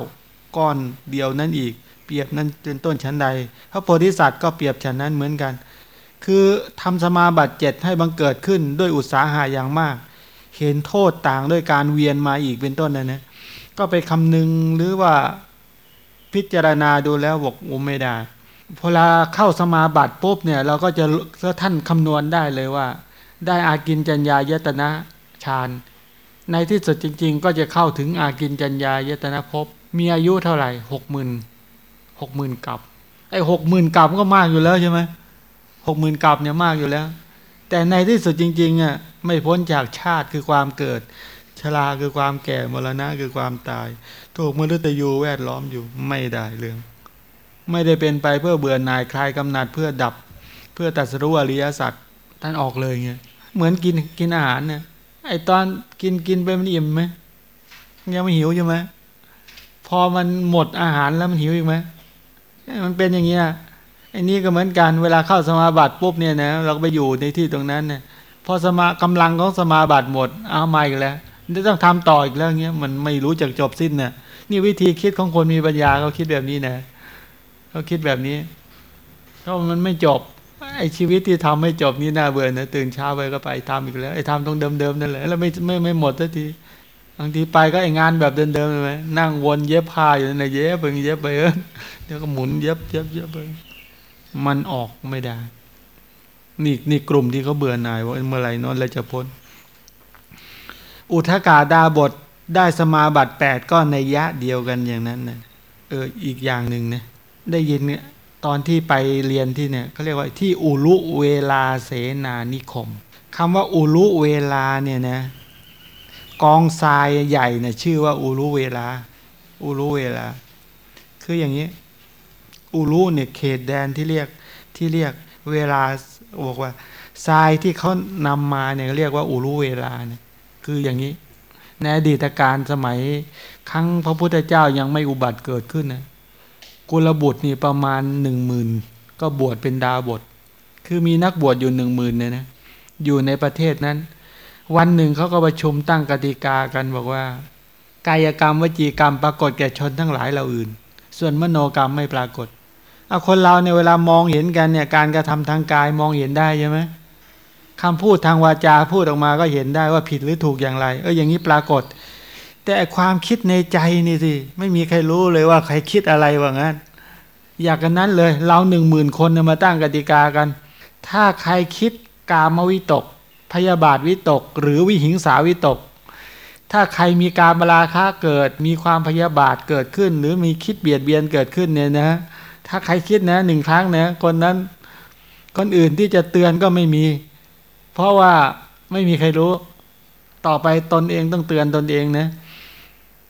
ก้อนเดียวนั้นอีก เปรียบนั้นเป็นต้นชั้นใด พระโพธิสัตว์ก็เปรียบฉันนั้นเหมือนกัน คือทำสมาบัติเจ็ดให้บังเกิดขึ้นด้วยอุตสาหะอย่างมาก เห็นโทษต่างด้วยการเวียนมาอีกเป็นต้นนะนะก็ไปคำนึงหรือว่า พิจารณาดูแล้วบอกอุไม่ได้พอเราเข้าสมาบัติปุ๊บเนี่ยเราก็จะท่านคำนวณได้เลยว่า ได้อากินจัญญายตนะฌานในที่สุดจริง ๆ ก็จะเข้าถึงอากินจัญญายตนะภพมีอายุเท่าไหร่หกหมื่นหกหมื่นกับไอ้หกหมื่นกับก็มากอยู่แล้วใช่ไหมหกหมื่นกับเนี่ยมากอยู่แล้ว แต่ในที่สุดจริงๆอะไม่พ้นจากชาติคือความเกิด ชราคือความแก่มรณะคือความตาย ถูกมฤตยูแวดล้อมอยู่ไม่ได้เรื่อง ไม่ได้เป็นไปเพื่อเบื่อหน่ายคลายกำหนัดเพื่อดับ เพื่อตัดสรู้อริยสัจท่านออกเลยเงี้ยเหมือนกินกินอาหารเนี่ยไอตอนกินกินไปมันอิ่มไหมยังไม่หิวใช่ไหมพอมันหมดอาหารแล้วมันหิวอีกไหมมันเป็นอย่างเงี้ยไอ้นี่ก็เหมือนกันเวลาเข้าสมาบัติปุ๊บเนี่ยนะเราไปอยู่ในที่ตรงนั้นเนี่ยพอสมากำลังของสมาบัติหมดเอามาอีกแล้วจะต้องทำต่ออีกแล้วเงี้ยมันไม่รู้จักจบสิ้นเนี่ย นี่วิธีคิดของคนมีปัญญาเขาคิดแบบนี้นะเขาคิดแบบนี้เพราะมันไม่จบไอ้ชีวิตที่ทำไม่จบนี่น่าเบื่อนะตื่นเช้าไปก็ไปทำอีกแล้วไอ้ทำตรงเดิมๆนั่นแหละแล้วไม่ไม่ไม่หมดสักทีบางทีไปก็ไอ้งานแบบเดิมๆเลยไหมนั่งวนเย็บผ้าอยู่ในเย็บไปเย็บไปเออเดี๋ยวก็หมุนเย็บเย็บเย็บไปมันออกไม่ได้ นี่นี่กลุ่มที่เขาเบื่อหน่ายว่าเมื่อไหร่นอนเราจะพ้น อุทกาดาบท ได้สมาบัติแปดก็ในยะเดียวกันอย่างนั้นนะเอออีกอย่างหนึ่งนะได้ยินเนี่ยตอนที่ไปเรียนที่เนี่ยเขาเรียกว่าที่อุลุเวลาเสนานิคมคำว่าอุลุเวลาเนี่ยนะกองทรายใหญ่เนี่ยชื่อว่าอุลุเวลาอุลุเวลา คืออย่างนี้ อุลุเนี่ยเขตแดนที่เรียกที่เรียกเวลาบอกว่าทรายที่เขานำมาเนี่ยเรียกว่าอุลุเวลาเนี่ยคืออย่างนี้ ในอดีตการสมัยครั้งพระพุทธเจ้ายังไม่อุบัติเกิดขึ้นนะกุลบุตรนี่ประมาณหนึ่งหมื่นก็บวชเป็นดาบท คือมีนักบวชอยู่หนึ่งหมื่นเนี่ยนะอยู่ในประเทศนั้น วันหนึ่งเขาก็ประชุมตั้งกติกากันบอกว่า กายกรรมวจีกรรมปรากฏแก่ชนทั้งหลายเราอื่น ส่วนมโนกรรมไม่ปรากฏเอาคนเราในเวลามองเห็นกันเนี่ยการกระทำทางกายมองเห็นได้ใช่ไหม คำพูดทางวาจาพูดออกมาก็เห็นได้ว่าผิดหรือถูกอย่างไร เอออย่างนี้ปรากฏ แต่ความคิดในใจนี่สิไม่มีใครรู้เลยว่าใครคิดอะไรว่างั้น อยากกันนั้นเลย เราหนึ่งหมื่นคนมาตั้งกติกากัน ถ้าใครคิดกามวิตก พยาบาทวิตก หรือวิหิงสาวิตก ถ้าใครมีการมาราคะเกิด มีความพยาบาทเกิดขึ้น หรือมีคิดเบียดเบียนเกิดขึ้นเนี่ยนะถ้าใครคิดนะหนึ่งครั้งนะคนนั้นคนอื่นที่จะเตือนก็ไม่มี เพราะว่าไม่มีใครรู้ ต่อไปตนเองต้องเตือนตนเองนะ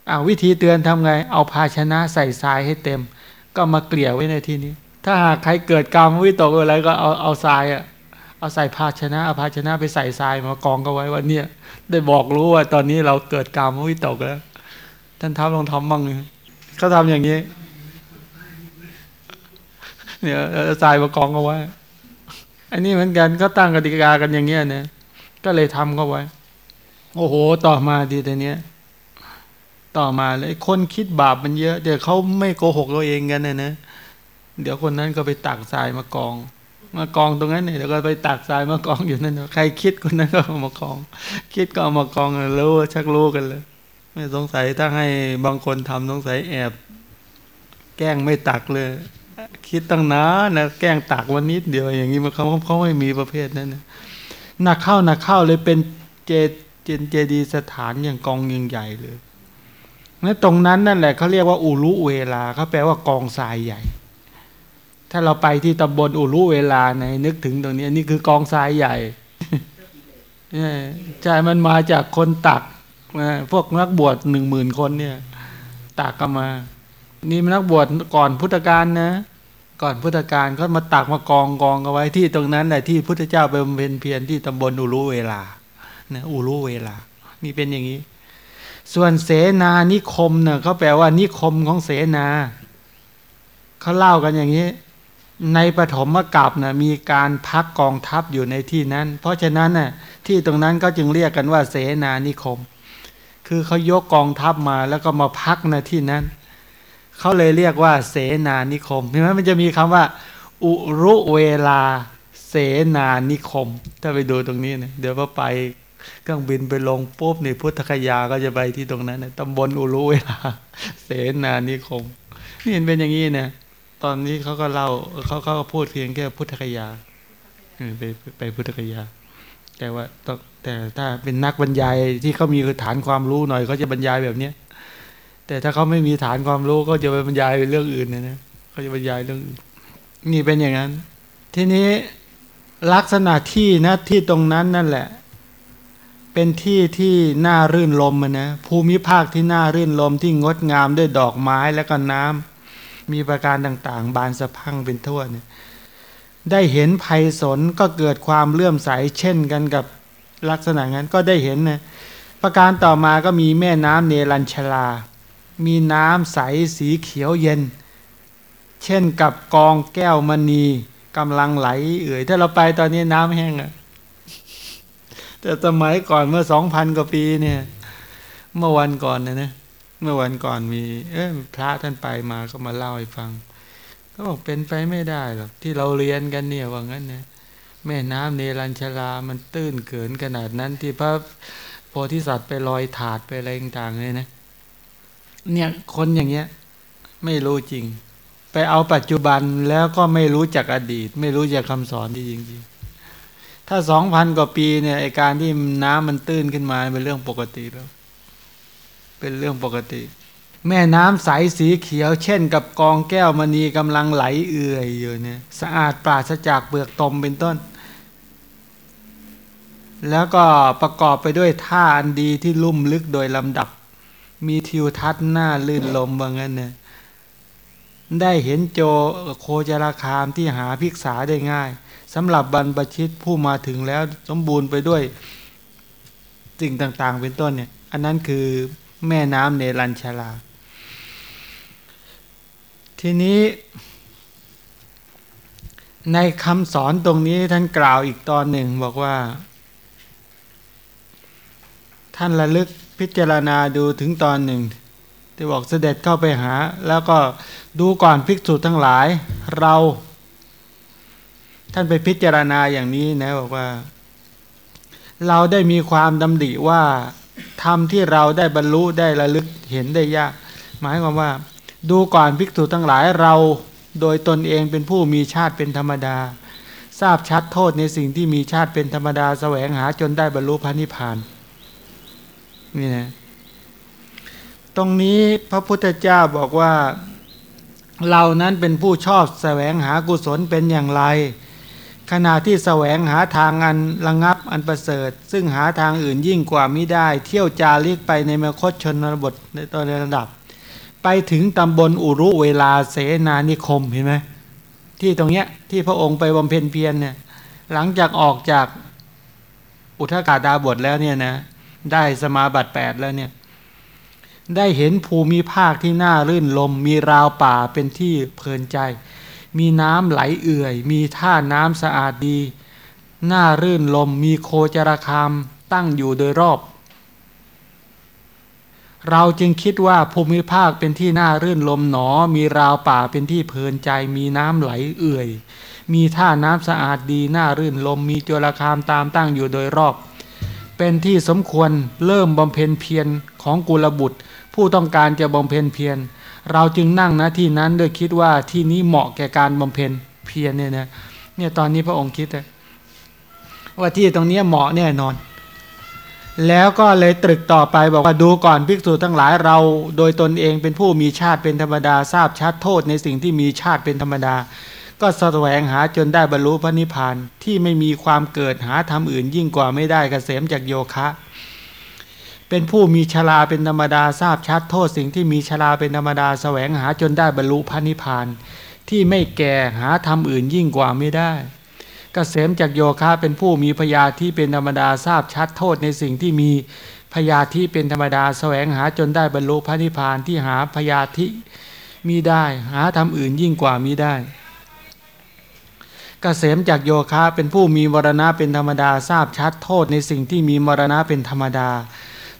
อาวิธีเตือนทำไง เอาภาชนะใส่ทรายให้เต็ม ก็มาเกลี่ยไว้ในที่นี้ ถ้าหากใครเกิดกรรมวิตกอะไรก็เอาเอาทรายอะเอาใส่ภาชนะเอาภาชนะไปใส่ทรายมากองก็ไว้ว่าเนี่ย ได้บอกรู้ว่าตอนนี้เราเกิดกรรมวิตกแล้ว ท่านท้าลองทำบ้างเขาทำอย่างนี้เนี่ยทรายมากองก็ไว้ อันนี้เหมือนกันก็ตั้งกติกากันอย่างเงี้ยนะก็เลยทำเข้าไว้ โอ้โห ต่อมาดีแต่เนี้ย ต่อมาเลยคนคิดบาปมันเยอะเดี๋ยวเขาไม่โกหกตัวเองกันนะนะเดี๋ยวคนนั้นก็ไปตักทรายมากอง มากองตรงนั้นเนี่ยเดี๋ยวก็ไปตักทรายมากองอยู่นั่นใครคิดคนนั้นก็เอามากอง คิดก็เอามากองรู้ชักรู้กันเลย ไม่สงสัยถ้าให้บางคนทำสงสัยแอบ แกล้งไม่ตักเลย คิดตั้งนานนะแกล้งตักวันนิดเดียวอย่างนี้มันเขาเขาไม่มีประเภทนั้นนะหนักเข้าหนักเข้าเลยเป็นเจเจนเจดีสถานอย่างกองยิงใหญ่เลยนั่นตรงนั้นนั่นแหละเขาเรียกว่าอุรุเวลาเขาแปลว่ากองทรายใหญ่ ถ้าเราไปที่ตำบลอุรุเวลาในนึกถึงตรงนี้นี่คือกองทรายใหญ่ใช่มันมาจากคนตักพวกนักบวชหนึ่งหมื่นคนเนี่ย ตักก็มา นี่มันนักบวชก่อนพุทธกาลนะ ก่อนพุทธกาลเขามาตักมากองกองเอาไว้ที่ตรงนั้นแหละที่พุทธเจ้าไปบำเพ็ญเพียรที่ตำบลอุรุเวลานะอุรุเวลา นี่เป็นอย่างนี้ ส่วนเสนานิคมเนี่ยเขาแปลว่านิคมของเสนาเขาเล่ากันอย่างนี้ ในปฐมกับนะมีการพักกองทัพอยู่ในที่นั้น เพราะฉะนั้นน่ะที่ตรงนั้นก็จึงเรียกกันว่า เสนานิคม คือเขายกกองทัพมาแล้วก็มาพักในที่นั้น เขาเลยเรียกว่าเสนานิคมเห็นไหมมันจะมีคำว่า อุรุเวลาเสนานิคม ถ้าไปดูตรงนี้นะเดี๋ยวพอไปเครื่องบินไปลงปุ๊บนี่พุทธคยาก็จะไปที่ตรงนั้นนะตำบลอุรุเวลา เสนานิคม นี่เห็นเป็นอย่างนี้นะตอนนี้เขาก็เล่าเขาเขาก็พูดเพียงแค่พุทธคยาไปไปพุทธคยา แต่ว่าแต่ถ้าเป็นนักบรรยายที่เขามีฐานความรู้หน่อยเขาจะบรรยายแบบเนี้ย แต่ถ้าเขาไม่มีฐานความรู้ก็จะไปบรรยายเรื่องอื่นนะนะเขาจะบรรยายเรื่องอื่นนี่เป็นอย่างนั้น ทีนี้ลักษณะที่นะที่ตรงนั้นนั่นแหละ เป็นที่ที่น่ารื่นลมนะภูมิภาคที่น่ารื่นลมที่งดงามด้วยดอกไม้และก็น้ำมีประการต่างๆ บานสะพังเป็นทั่วเนี่ยได้เห็นภัยสนก็เกิดความเลื่อมใสเช่นกันกับลักษณะนั้นก็ได้เห็นนะประการต่อมาก็มีแม่น้ำเนรัญชลา มีน้ำใสสีเขียวเย็น เช่นกับกองแก้วมณีกำลังไหล เอื่อย ถ้าเราไปตอนนี้น้ำแห้งอะแต่สมัยก่อนเมื่อสองพันกว่าปีเนี่ย เมื่อวันก่อนนะนะเมื่อวันก่อนมี เออพระท่านไปมาก็มาเล่าให้ฟังก็บอกเป็นไปไม่ได้หรอกที่เราเรียนกันเนี่ยว่างั้นนะแม่น้ำเนรัญชลามันตื้นเกินขนาดนั้นที่พระโพธิสัตว์ไปลอยถาดไปอะไรต่างๆเลยนะ เนี่ยคนอย่างเงี้ย ไม่รู้จริง ไปเอาปัจจุบันแล้วก็ไม่รู้จักอดีต ไม่รู้จักคำสอนที่จริงๆ ถ้าสองพันกว่าปีเนี่ยไอการที่น้ำมันตื้นขึ้นมาเป็นเรื่องปกติแล้ว เป็นเรื่องปกติ แม่น้ำใสสีเขียว เช่น กับกองแก้วมณีกำลังไหลเอื่อยอยู่เนี่ย สะอาดปราศจากเปลือกตมเป็นต้นแล้วก็ประกอบไปด้วยท่าอันดีที่ลุ่มลึกโดยลำดับ มีทิวทัศน์หน้าลื่นลมว่างั้นเนี่ยได้เห็นโจโคจราคามที่หาพิกษาได้ง่ายสำหรับบรรพชิตผู้มาถึงแล้วสมบูรณ์ไปด้วยสิ่งต่างๆ เป็นต้นเนี่ย อันนั้นคือแม่น้ำเนรัญชาลา ทีนี้ ในคำสอนตรงนี้ท่านกล่าวอีกตอนหนึ่งบอกว่า ท่านระลึก พิจารณาดูถึงตอนหนึ่ง ที่บอกเสด็จเข้าไปหา แล้วก็ดูก่อนภิกษุทั้งหลายเรา ท่านไปพิจารณาอย่างนี้นะบอกว่า เราได้มีความดำริว่าธรรมที่เราได้บรรลุได้ระลึกเห็นได้ยาก หมายความว่า ดูก่อนภิกษุทั้งหลายเราโดยตนเองเป็นผู้มีชาติเป็นธรรมดา ทราบชัดโทษในสิ่งที่มีชาติเป็นธรรมดาแสวงหาจนได้บรรลุพระนิพพาน นี่นะตรงนี้พระพุทธเจ้าบอกว่าเรานั้นเป็นผู้ชอบแสวงหากุศลเป็นอย่างไร ขณะที่แสวงหาทางอันระงับอันประเสริฐ ซึ่งหาทางอื่นยิ่งกว่ามิได้ เที่ยวจาริกไปในมคตชนบทในตอนระดับ ไปถึงตำบลอุรุเวลาเสนานิคมเห็นไหมที่ตรงเนี้ยที่พระองค์ไปบำเพ็ญเพียรเนี่ยหลังจากออกจากอุทกาดาบทแล้วเนี่ยนะ ได้สมาบัติแปดแล้วเนี่ย ได้เห็นภูมิภาคที่น่ารื่นลม มีราวป่าเป็นที่เพลินใจ มีน้ำไหลเอื่อย มีท่าน้ำสะอาดดี น่ารื่นลม มีโคจรคามตั้งอยู่โดยรอบ เราจึงคิดว่าภูมิภาคเป็นที่น่ารื่นลมหนอ มีราวป่าเป็นที่เพลินใจ มีน้ำไหลเอื่อย มีท่าน้ำสะอาดดี น่ารื่นลม มีจรคามตามตั้งอยู่โดยรอบ เป็นที่สมควรเริ่มบำเพ็ญเพียรของกุลบุตร ผู้ต้องการจะบำเพ็ญเพียรเราจึงนั่งนะที่นั้นโดยคิดว่าที่นี้เหมาะแก่การบำเพ็ญเพียรเนี่ยนะเนี่ยตอนนี้พระองค์คิดว่าที่ตรงนี้เหมาะแน่นอน แล้วก็เลยตรึกต่อไปบอกว่าดูก่อนภิกษุทั้งหลายเราโดยตนเองเป็นผู้มีชาติเป็นธรรมดาทราบชัดโทษในสิ่งที่มีชาติเป็นธรรมดา ก็แสวงหาจนได้บรรลุพระนิพพานที่ไม่มีความเกิดหาทำอื่นยิ่งกว่าไม่ได้กเกษมจากโยคะ เป็นผู้มีชลาเป็นธรรมดาทราบชัดโทษสิ่งที่มีชลาเป็นธรรมดาแสวงหาจนได้บรรลุพระนิพพานที่ไม่แก่หาทำอื่นยิ่งกว่าไม่ได้กเกษมจากโยคะเป็นผู้มีพยาที่เป็นธรรมดาทราบชัดโทษในสิ่งที่มีพยาธิเป็นธรรมดาแสวงหาจนได้บรรลุพระนิพพานที่หาพยาธิมีได้ หาทำอื่นยิ่งกว่ามิได้ กเกษมจากโยคะเป็นผู้มีมรณะเป็นธรรมดาทราบชัดโทษในสิ่งที่มีมรณะเป็นธรรมดา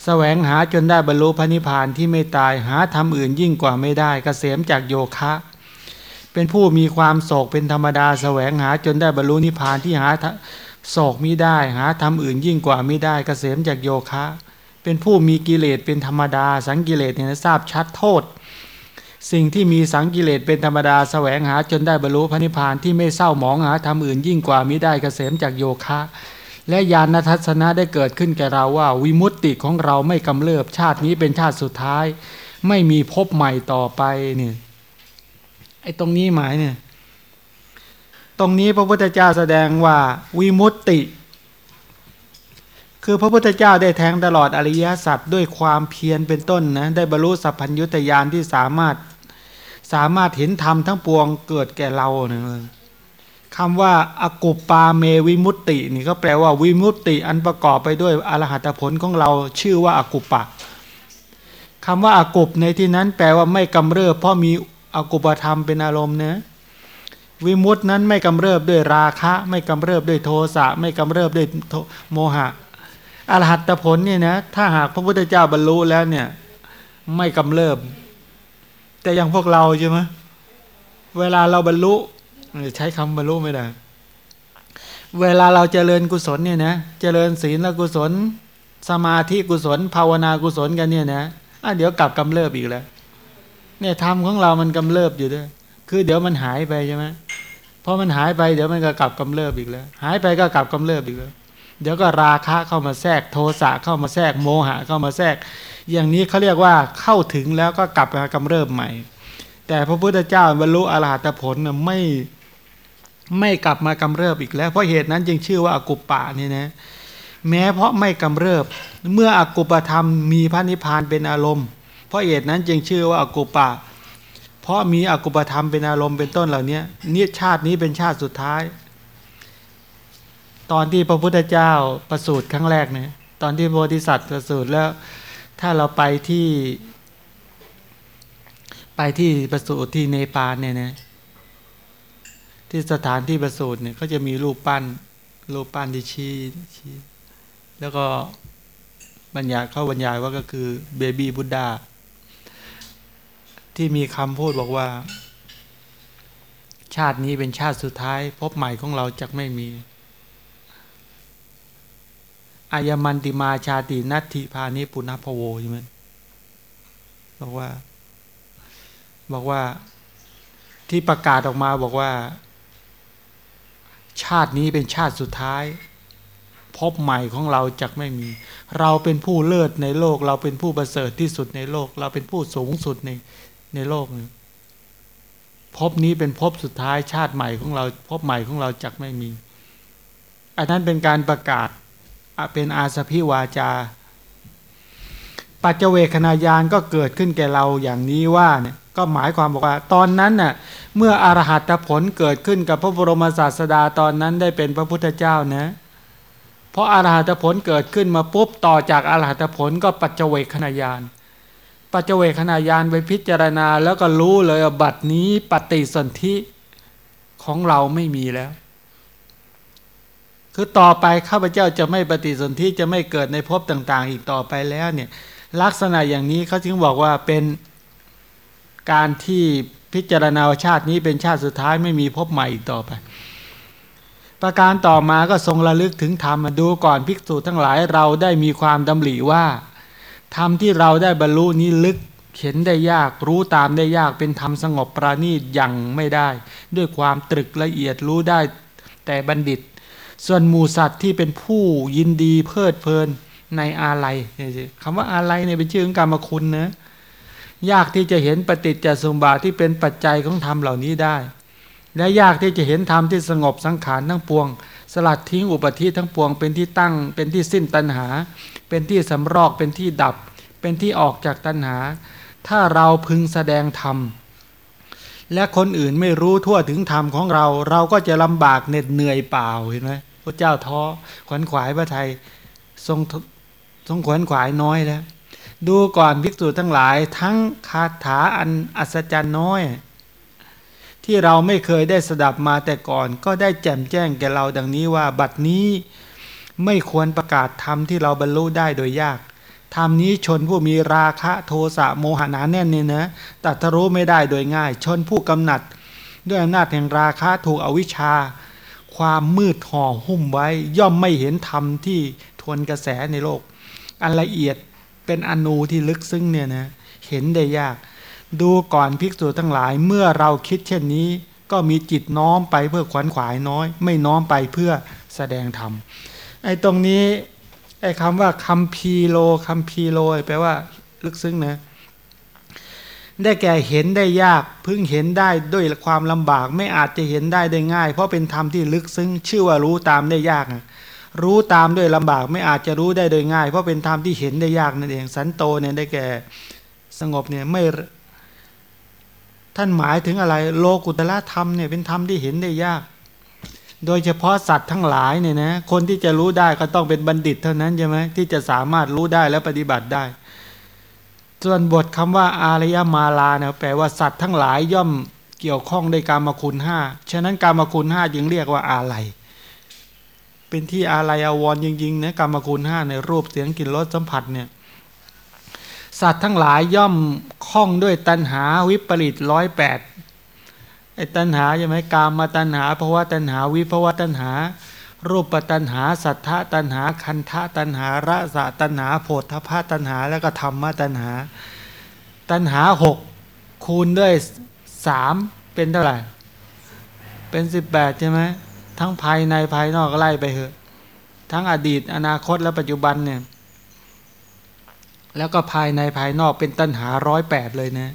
แสวงหาจนได้บรรลุพระนิพพานที่ไม่ตายหาทำอื่นยิ่งกว่าไม่ได้กเกษมจากโยคะ เป็นผู้มีความโศกเป็นธรรมดาแสวงหาจนได้บรรลุนิพพานที่หาโศกมิได้ หาทำอื่นยิ่งกว่าไม่ได้กเกษมจากโยคะ เป็นผู้มีกิเลสเป็นธรรมดา สังกิเลสเนี่ยทราบชัดโทษ สิ่งที่มีสังกิเลสเป็นธรรมดาแสวงหาจนได้บรรลุพระนิพพานที่ไม่เศร้าหมองหาทำอื่นยิ่งกว่ามิได้กเกษมจากโยคะ และญาณทัศนะได้เกิดขึ้นแก่เราว่า วิมุตติของเราไม่กำเริบชาตินี้เป็นชาติสุดท้าย ไม่มีพบใหม่ต่อไปเนี่ยไอ้ตรงนี้หมายเนี่ยตรงนี้พระพุทธเจ้าแสดงว่าวิมุตติ คือพระพุทธเจ้าได้แทงตลอดอริยสัจด้วยความเพียรเป็นต้นนะได้บรรลุสัพพัญญุตยานที่สามารถ สามารถเห็นธรรมทั้งปวงเกิดแก่เราเนี่ยคำว่าอากุปปาเมวิมุตติ นี่ก็แปลว่าวิมุตติ อันประกอบไปด้วยอรหัตผลของเราชื่อว่าอากุปปะคำว่าอากุปในที่นั้นแปลว่าไม่กำเริบเพราะมีอากุปธรรมเป็นอารมณ์เนะวิมุตนั้นไม่กำเริบด้วยราคะ ไม่กำเริบด้วยโทสะไม่กำเริบด้วยโมหะอรหัตผลเนี่ยนะถ้าหากพระพุทธเจ้าบรรลุแล้วเนี่ยไม่กำเริบ แต่อย่างพวกเราใช่ไหมเวลาเราบรรลุใช้คำบรรลุไม่ได้ เวลาเราเจริญกุศลเนี่ยนะเจริญศีลกุศล สมาธิกุศล ภาวนากุศลกันเนี่ยนะอะเดี๋ยวกลับกำเริบอีกแล้ว เนี่ยธรรมของเรามันกำเริบอยู่ด้วย คือเดี๋ยวมันหายไปใช่ไหมพอมันหายไปเดี๋ยวมันก็กลับกำเริบอีกแล้ว หายไปก็กลับกำเริบอีกแล้ว เดี๋ยวก็ราคะเข้ามาแทรกโทสะเข้ามาแทรกโมหะเข้ามาแทรก อย่างนี้เขาเรียกว่าเข้าถึงแล้วก็กลับมากำเริบใหม่ แต่พระพุทธเจ้าบรรลุอรหัตผลไม่ไม่กลับมากำเริบอีกแล้ว เพราะเหตุนั้นจึงชื่อว่าอากุปปะนี่นะแม้เพราะไม่กำเริบ เมื่ออกุปธรรมมีพระนิพพานเป็นอารมณ์ เพราะเหตุนั้นจึงชื่อว่าอากุปปะ เพราะมีอกุปธรรมเป็นอารมณ์เป็นต้นเหล่านี้นี่ชาตินี้เป็นชาติสุดท้าย ตอนที่พระพุทธเจ้าประสูติครั้งแรกเนี่ยตอนที่โพธิสัตว์ประสูติแล้ว ถ้าเราไปที่ ไปที่ประสูติที่เนปาลเนี่ยนะที่สถานที่ประสูติเนี่ยเขาจะมีรูปปั้น รูปปั้นที่ชี้ชี้แล้วก็บรรยายเข้าบรรยายว่าก็คือเบบี้บุดดาที่มีคำพูดบอกว่า ชาตินี้เป็นชาติสุดท้าย พบใหม่ของเราจะไม่มี อายมันติมาชาตินัตถิพานิปุณพโวใช่ไหมบอกว่า บอกว่าที่ประกาศออกมาบอกว่า ชาตินี้เป็นชาติสุดท้าย พบใหม่ของเราจะไม่มี เราเป็นผู้เลิศในโลก เราเป็นผู้ประเสริฐที่สุดในโลก เราเป็นผู้สูงสุดในในโลกนี้พบนี้เป็นพบสุดท้ายชาติใหม่ของเรา พบใหม่ของเราจะไม่มี อันนั้นเป็นการประกาศ เป็นอาสพิวาจา ปัจเจเวคณาญาณก็เกิดขึ้นแก่เราอย่างนี้ว่าเนี่ยก็หมายความบอกว่า ตอนนั้นน่ะเมื่ออรหัตผลเกิดขึ้นกับพระบรมศาสดาตอนนั้นได้เป็นพระพุทธเจ้านะเพราะอรหัตผลเกิดขึ้นมาปุ๊บต่อจากอรหัตผลก็ปัจเจเวคณาญาณปัจเจเวคณาญาณไปพิจารณาแล้วก็รู้เลยบัดนี้ปฏิสนธิของเราไม่มีแล้ว คือต่อไปข้าพเจ้าจะไม่ปฏิสนธิจะไม่เกิดในภพต่าง ๆ อีกต่อไปแล้วเนี่ยลักษณะอย่างนี้เขาจึงบอกว่าเป็นการที่พิจารณาชาตินี้เป็นชาติสุดท้ายไม่มีภพใหม่อีกต่อไป ประการต่อมาก็ทรงระลึกถึงธรรมดูก่อนภิกษุทั้งหลายเราได้มีความดำริว่าธรรมที่เราได้บรรลุนี้ลึกเข็นได้ยากรู้ตามได้ยากเป็นธรรมสงบปราณีตยังไม่ได้ ด้วยความตรึกละเอียดรู้ได้ แต่บัณฑิต ส่วนหมูสัตว์ที่เป็นผู้ยินดีเพลิดเพลินในอาลัยคำว่าอาลัยเนี่ยเป็นชื่อของกรรมคุณนะยากที่จะเห็นปฏิจจสมบัติที่เป็นปัจจัยของธรรมเหล่านี้ได้ และยากที่จะเห็นธรรมที่สงบสังขารทั้งปวง สลัดทิ้งอุปธิทั้งปวง เป็นที่ตั้ง เป็นที่สิ้นตัณหา เป็นที่สำรอกเป็นที่ดับ เป็นที่ออกจากตัณหา ถ้าเราพึงแสดงธรรม และคนอื่นไม่รู้ทั่วถึงธรรมของเรา เราก็จะลำบากเหน็ดเหนื่อยเปล่าเห็นไหมพระเจ้าท้อขวัญขวายพระไทยทรงทรงขวัญขวายน้อยแล้ว ดูก่อนภิกษุทั้งหลาย ทั้งคาถาอันอัศจรรย์น้อย ที่เราไม่เคยได้สดับมาแต่ก่อน ก็ได้แจ่มแจ้งแก่เราดังนี้ว่าบัดนี้ไม่ควรประกาศธรรมที่เราบรรลุได้โดยยาก ธรรมนี้ชนผู้มีราคะโทสะโมหะหนาแน่นเนี่ยนะตัดทรู้ไม่ได้โดยง่าย ชนผู้กำหนัด ด้วยอำนาจแห่งราคะถูกอวิชชา ความมืดห่อหุ้มไว้ ย่อมไม่เห็นธรรมที่ทวนกระแสในโลก อันละเอียดเป็นอนูที่ลึกซึ้งเนี่ยนะเห็นได้ยาก ดูก่อนภิกษุทั้งหลายเมื่อเราคิดเช่นนี้ ก็มีจิตน้อมไปเพื่อขวัญขวายน้อย ไม่น้อมไปเพื่อแสดงธรรมไอ้ตรงนี้ ไอ้คำว่าคัมพีโลคัมพีโลแปลว่าลึกซึ้งนะได้แก่เห็นได้ยากพึ่งเห็นได้ด้วยความลำบากไม่อาจจะเห็นได้ได้ง่าย เพราะเป็นธรรมที่ลึกซึ้งชื่อว่ารู้ตามได้ยากรู้ตามด้วยลำบากไม่อาจจะรู้ได้โดยง่าย เพราะเป็นธรรมที่เห็นได้ยากนั่นเองสันโตเนี่ยได้แก่สงบเนี่ยไม่ท่านหมายถึงอะไร โลกุตละธรรมเนี่ยเป็นธรรมที่เห็นได้ยาก โดยเฉพาะสัตว์ทั้งหลายเนี่ยนะคนที่จะรู้ได้ก็ต้องเป็นบัณฑิตเท่านั้นใช่ไหมที่จะสามารถรู้ได้และปฏิบัติได้ ส่วนบทคำว่าอารยมาลาเนี่ยแปลว่าสัตว์ทั้งหลายย่อมเกี่ยวข้องในการมคุณห้าฉะนั้นการมคุณห้าจึงเรียกว่าอาลัยเป็นที่อาลัยอวรจริงๆนะกรรมคุณห้าในรูปเสียงกลิ่นรสสัมผัสเนี่ยสัตว์ทั้งหลายย่อมคล้องด้วยตัณหาวิปริตร้อยแปด ไอ้ตัณหาใช่ไหมกามมาตัณหาภาวะตัณหาวิภาวะตัณหา รูปตัณหา สัทธะตัณหา คันธะตัณหาระสะตัณหาโพธพะตัณหา แล้วก็ธรรมะตัณหา ตัณหาหกคูณด้วยสามเป็นเท่าไหร่ เป็นสิบแปดใช่ไหมทั้งภายในภายนอกไล่ไปเถอะ ทั้งอดีตอนาคตและปัจจุบันเนี่ยแล้วก็ภายในภายนอกเป็นตัณหาร้อยแปดเลยนะ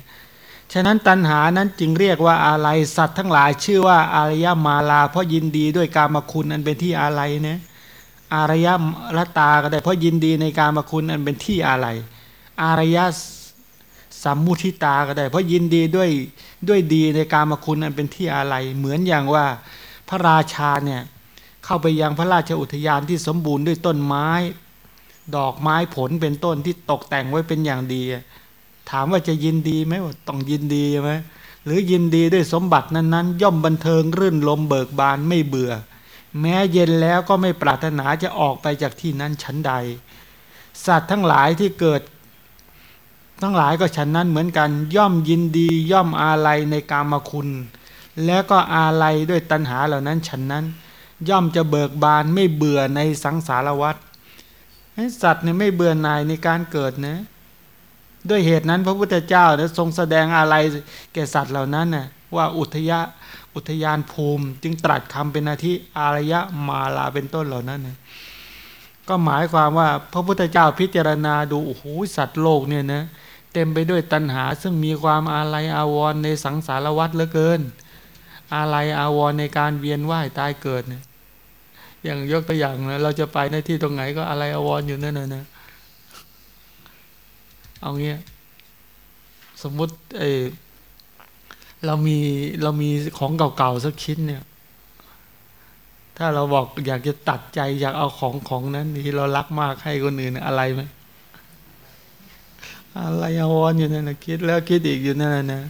ฉะนั้นตัณหานั้นจึงเรียกว่าอะไรสัตว์ทั้งหลายชื่อว่าอารยมาลา เพราะยินดีด้วยการมาคุณอันเป็นที่อะไรนะอารยมรตาก็ได้ เพราะยินดีในการมาคุณอันเป็นที่อะไร อารยสัมมุทิตาก็ได้ เพราะยินดีด้วยด้วยดีในการมาคุณอันเป็นที่อะไร เหมือนอย่างว่าพระราชาเนี่ยเข้าไปยังพระราชอุทยานที่สมบูรณ์ด้วยต้นไม้ ดอกไม้ผลเป็นต้นที่ตกแต่งไว้เป็นอย่างดี ถามว่าจะยินดีไหมว่าต้องยินดีไหมหรือยินดีด้วยสมบัตินั้นๆ ย่อมบันเทิงรื่นลมเบิกบานไม่เบื่อ แม้เย็นแล้วก็ไม่ปรารถนาจะออกไปจากที่นั้นชั้นใด สัตว์ทั้งหลายที่เกิด ทั้งหลายก็ฉันนั้นเหมือนกัน ย่อมยินดีย่อมอาลัยในกามคุณ แล้วก็อาลัยด้วยตัณหาเหล่านั้นฉันนั้น ย่อมจะเบิกบานไม่เบื่อในสังสารวัฏสัตว์เนี่ยไม่เบื่อหน่ายในการเกิดนะ ด้วยเหตุนั้นพระพุทธเจ้าเนี่ยทรงแสดงอะไรแก่สัตว์เหล่านั้นน่ะว่าอุทยาอุทยานภูมิ จึงตรัสคำเป็นนาทีอารยะมาลาเป็นต้นเหล่านั้นนะก็หมายความว่าพระพุทธเจ้าพิจารณาดูโอ้โหสัตว์โลกเนี่ยนะเต็มไปด้วยตัณหาซึ่งมีความอาลัยอาวรณ์ในสังสารวัฏเหลือเกิน อาลัยอาวรณ์ในการเวียนว่ายตายเกิดเนี่ยอย่างยกตัวอย่างนะเราจะไปในที่ตรงไหนก็อะไรอาวรณ์อยู่นั่นนะนะ เอาเงี้ยสมมุติเออเรามีเรามีของเก่าๆสักชิ้นเนี่ย ถ้าเราบอกอยากจะตัดใจอยากเอาของของนั้นที่เรารักมากให้คนอื่นอะไรไหมอะไรอวรอยู่นั่นนะคิดแล้วคิดอีกอยู่นั่นนะ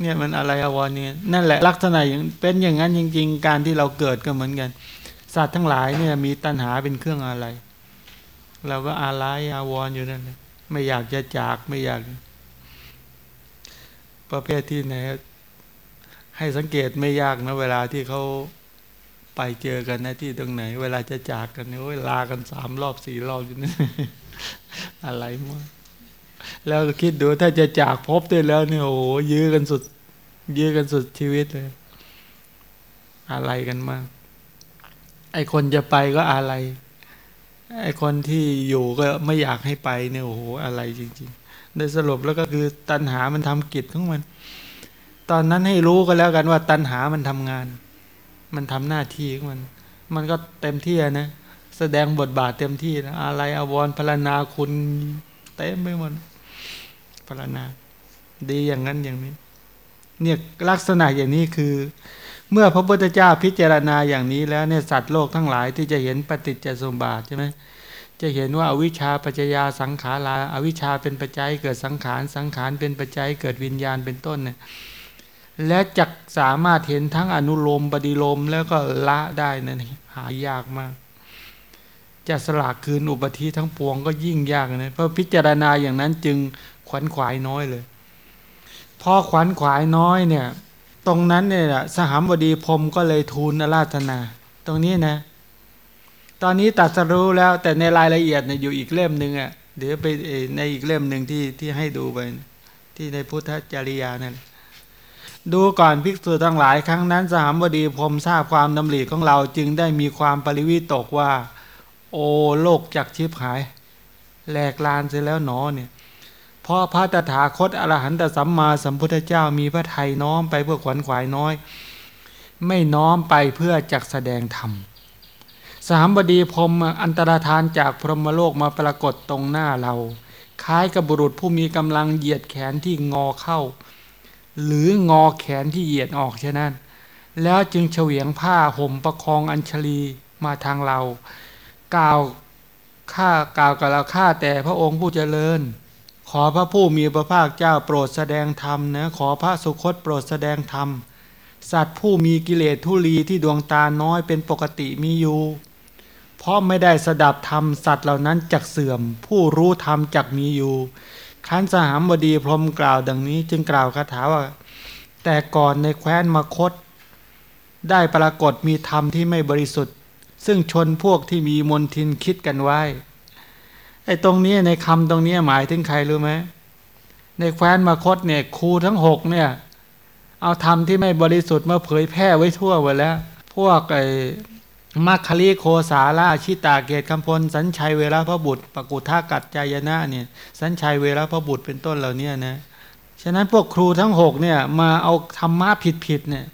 เนี่ยมันอะไรอวรเนี่ยนั่นแหละลักษณะอย่างเป็นอย่างนั้นจริง ๆ การที่เราเกิดก็เหมือนกัน สัตว์ทั้งหลายเนี่ยมีตัณหาเป็นเครื่องอะไร เราก็อะไรอาวรอยู่นั่นไม่อยากจะจากไม่อยาก ประเภทที่ไหนให้สังเกตไม่ยากนะเวลาที่เขาไปเจอกันนะที่ตรงไหน เวลาจะจากกันเนี่ยลากันสามรอบสี่รอบอยู่นี่อะไรมั้งแล้วคิดดูถ้าจะจากพบด้วยแล้วเนี่ยโอ้ยื้อกันสุด ยื้อกันสุดชีวิตเลย อะไรกันมาก ไอคนจะไปก็อะไร ไอคนที่อยู่ก็ไม่อยากให้ไปเนี่ยโอ้โหอะไรจริงๆโดยสรุปแล้วก็คือตัณหามันทำกิจของมัน ตอนนั้นให้รู้ก็แล้วกันว่าตัณหามันทำงาน มันทำหน้าที่ของมัน มันก็เต็มที่นะ แสดงบทบาทเต็มที่นะอะไรอววรพรณนาคุณเต็มไปหมดพรณนาดีอย่างนั้นอย่างนี้ เนี่ยลักษณะอย่างนี้คือ เมื่อพระพุทธเจ้าพิจารณาอย่างนี้แล้วเนี่ยสัตว์โลกทั้งหลายที่จะเห็นปฏิจจสมบาทใช่ไหมจะเห็นว่าอาวิชชาปัจจยาสังขาราอาวิชชาเป็นปัจจัยเกิดสังขารสังขารเป็นปัจจัยเกิดวิญญาณเป็นต้นเนี่ยและจักสามารถเห็นทั้งอนุโลมปฏิโลมแล้วก็ละได้นั่นหายากมาก จะสลากคืนอุปธิทั้งปวงก็ยิ่งยากนะเพราะพิจารณาอย่างนั้นจึงขวัญขวายน้อยเลย พอขวัญขวายน้อยเนี่ย ตรงนั้นเนี่ยสหามบดีพรมก็เลยทูลอาราธนา ตรงนี้นะ ตอนนี้ตัดสรู้แล้วแต่ในรายละเอียดเนี่ยอยู่อีกเล่มหนึ่งอะเดี๋ยวไปในอีกเล่มหนึ่งที่ที่ให้ดูไปที่ในพุทธจริยานั่นดูก่อนภิกษุทั้งหลายครั้งนั้น สหามบดีพรมทราบความดำริของเราจึงได้มีความปริวิตกว่า โอโลกจักชิบหายแหลกลานเสร็จแล้วหนอเนี่ย เพราะพระตถาคตอรหันตสัมมาสัมพุทธเจ้ามีพระไทยน้อมไปเพื่อขวัญขวายน้อย ไม่น้อมไปเพื่อจักแสดงธรรมสามบดีพรมอันตรธานจากพรหมโลกมาปรากฏตรงหน้าเรา คล้ายกับบุรุษผู้มีกำลังเหยียดแขนที่งอเข้า หรืองอแขนที่เหยียดออกเช่นนั้น แล้วจึงเฉวียงผ้าห่มประคองอัญชลีมาทางเรา กล่าวข้ากล่าวกับเราข้าแต่พระองค์ผู้เจริญ อพระผู้มีพระภาคเจ้าโปรดแสดงธรรมนะขอพระสุคตโปรดแสดงธรรม สัตว์ผู้มีกิเลสทุลีที่ดวงตาน้อยเป็นปกติมีอยู่ เพราะไม่ได้สดับธรรมสัตว์เหล่านั้นจักเสื่อม ผู้รู้ธรรมจักมีอยู่ขันสหามบดีพรมกล่าวดังนี้ จึงกล่าวคาถาว่า แต่ก่อนในแคว้นมคต ได้ปรากฏมีธรรมที่ไม่บริสุทธิ์ ซึ่งชนพวกที่มีมนทินคิดกันไว้ ไอ้ตรงนี้ในคำตรงนี้หมายถึงใครรู้ไหมในแคว้นมคตเนี่ยครูทั้งหกเนี่ย เอาธรรมที่ไม่บริสุทธิ์มาเผยแพร่ไว้ทั่วหมดแล้ว พวกไอ้มัคคลีโคสาราชิตาเกตคำพล สัญชัยเวรพระบุตรปกุท่ากัดจายนะเนี่ย สัญชัยเวรพระบุตรเป็นต้นเหล่านี้นะฉะนั้นพวกครูทั้งหกเนี่ยมาเอาธรรมะผิดๆเนี่ย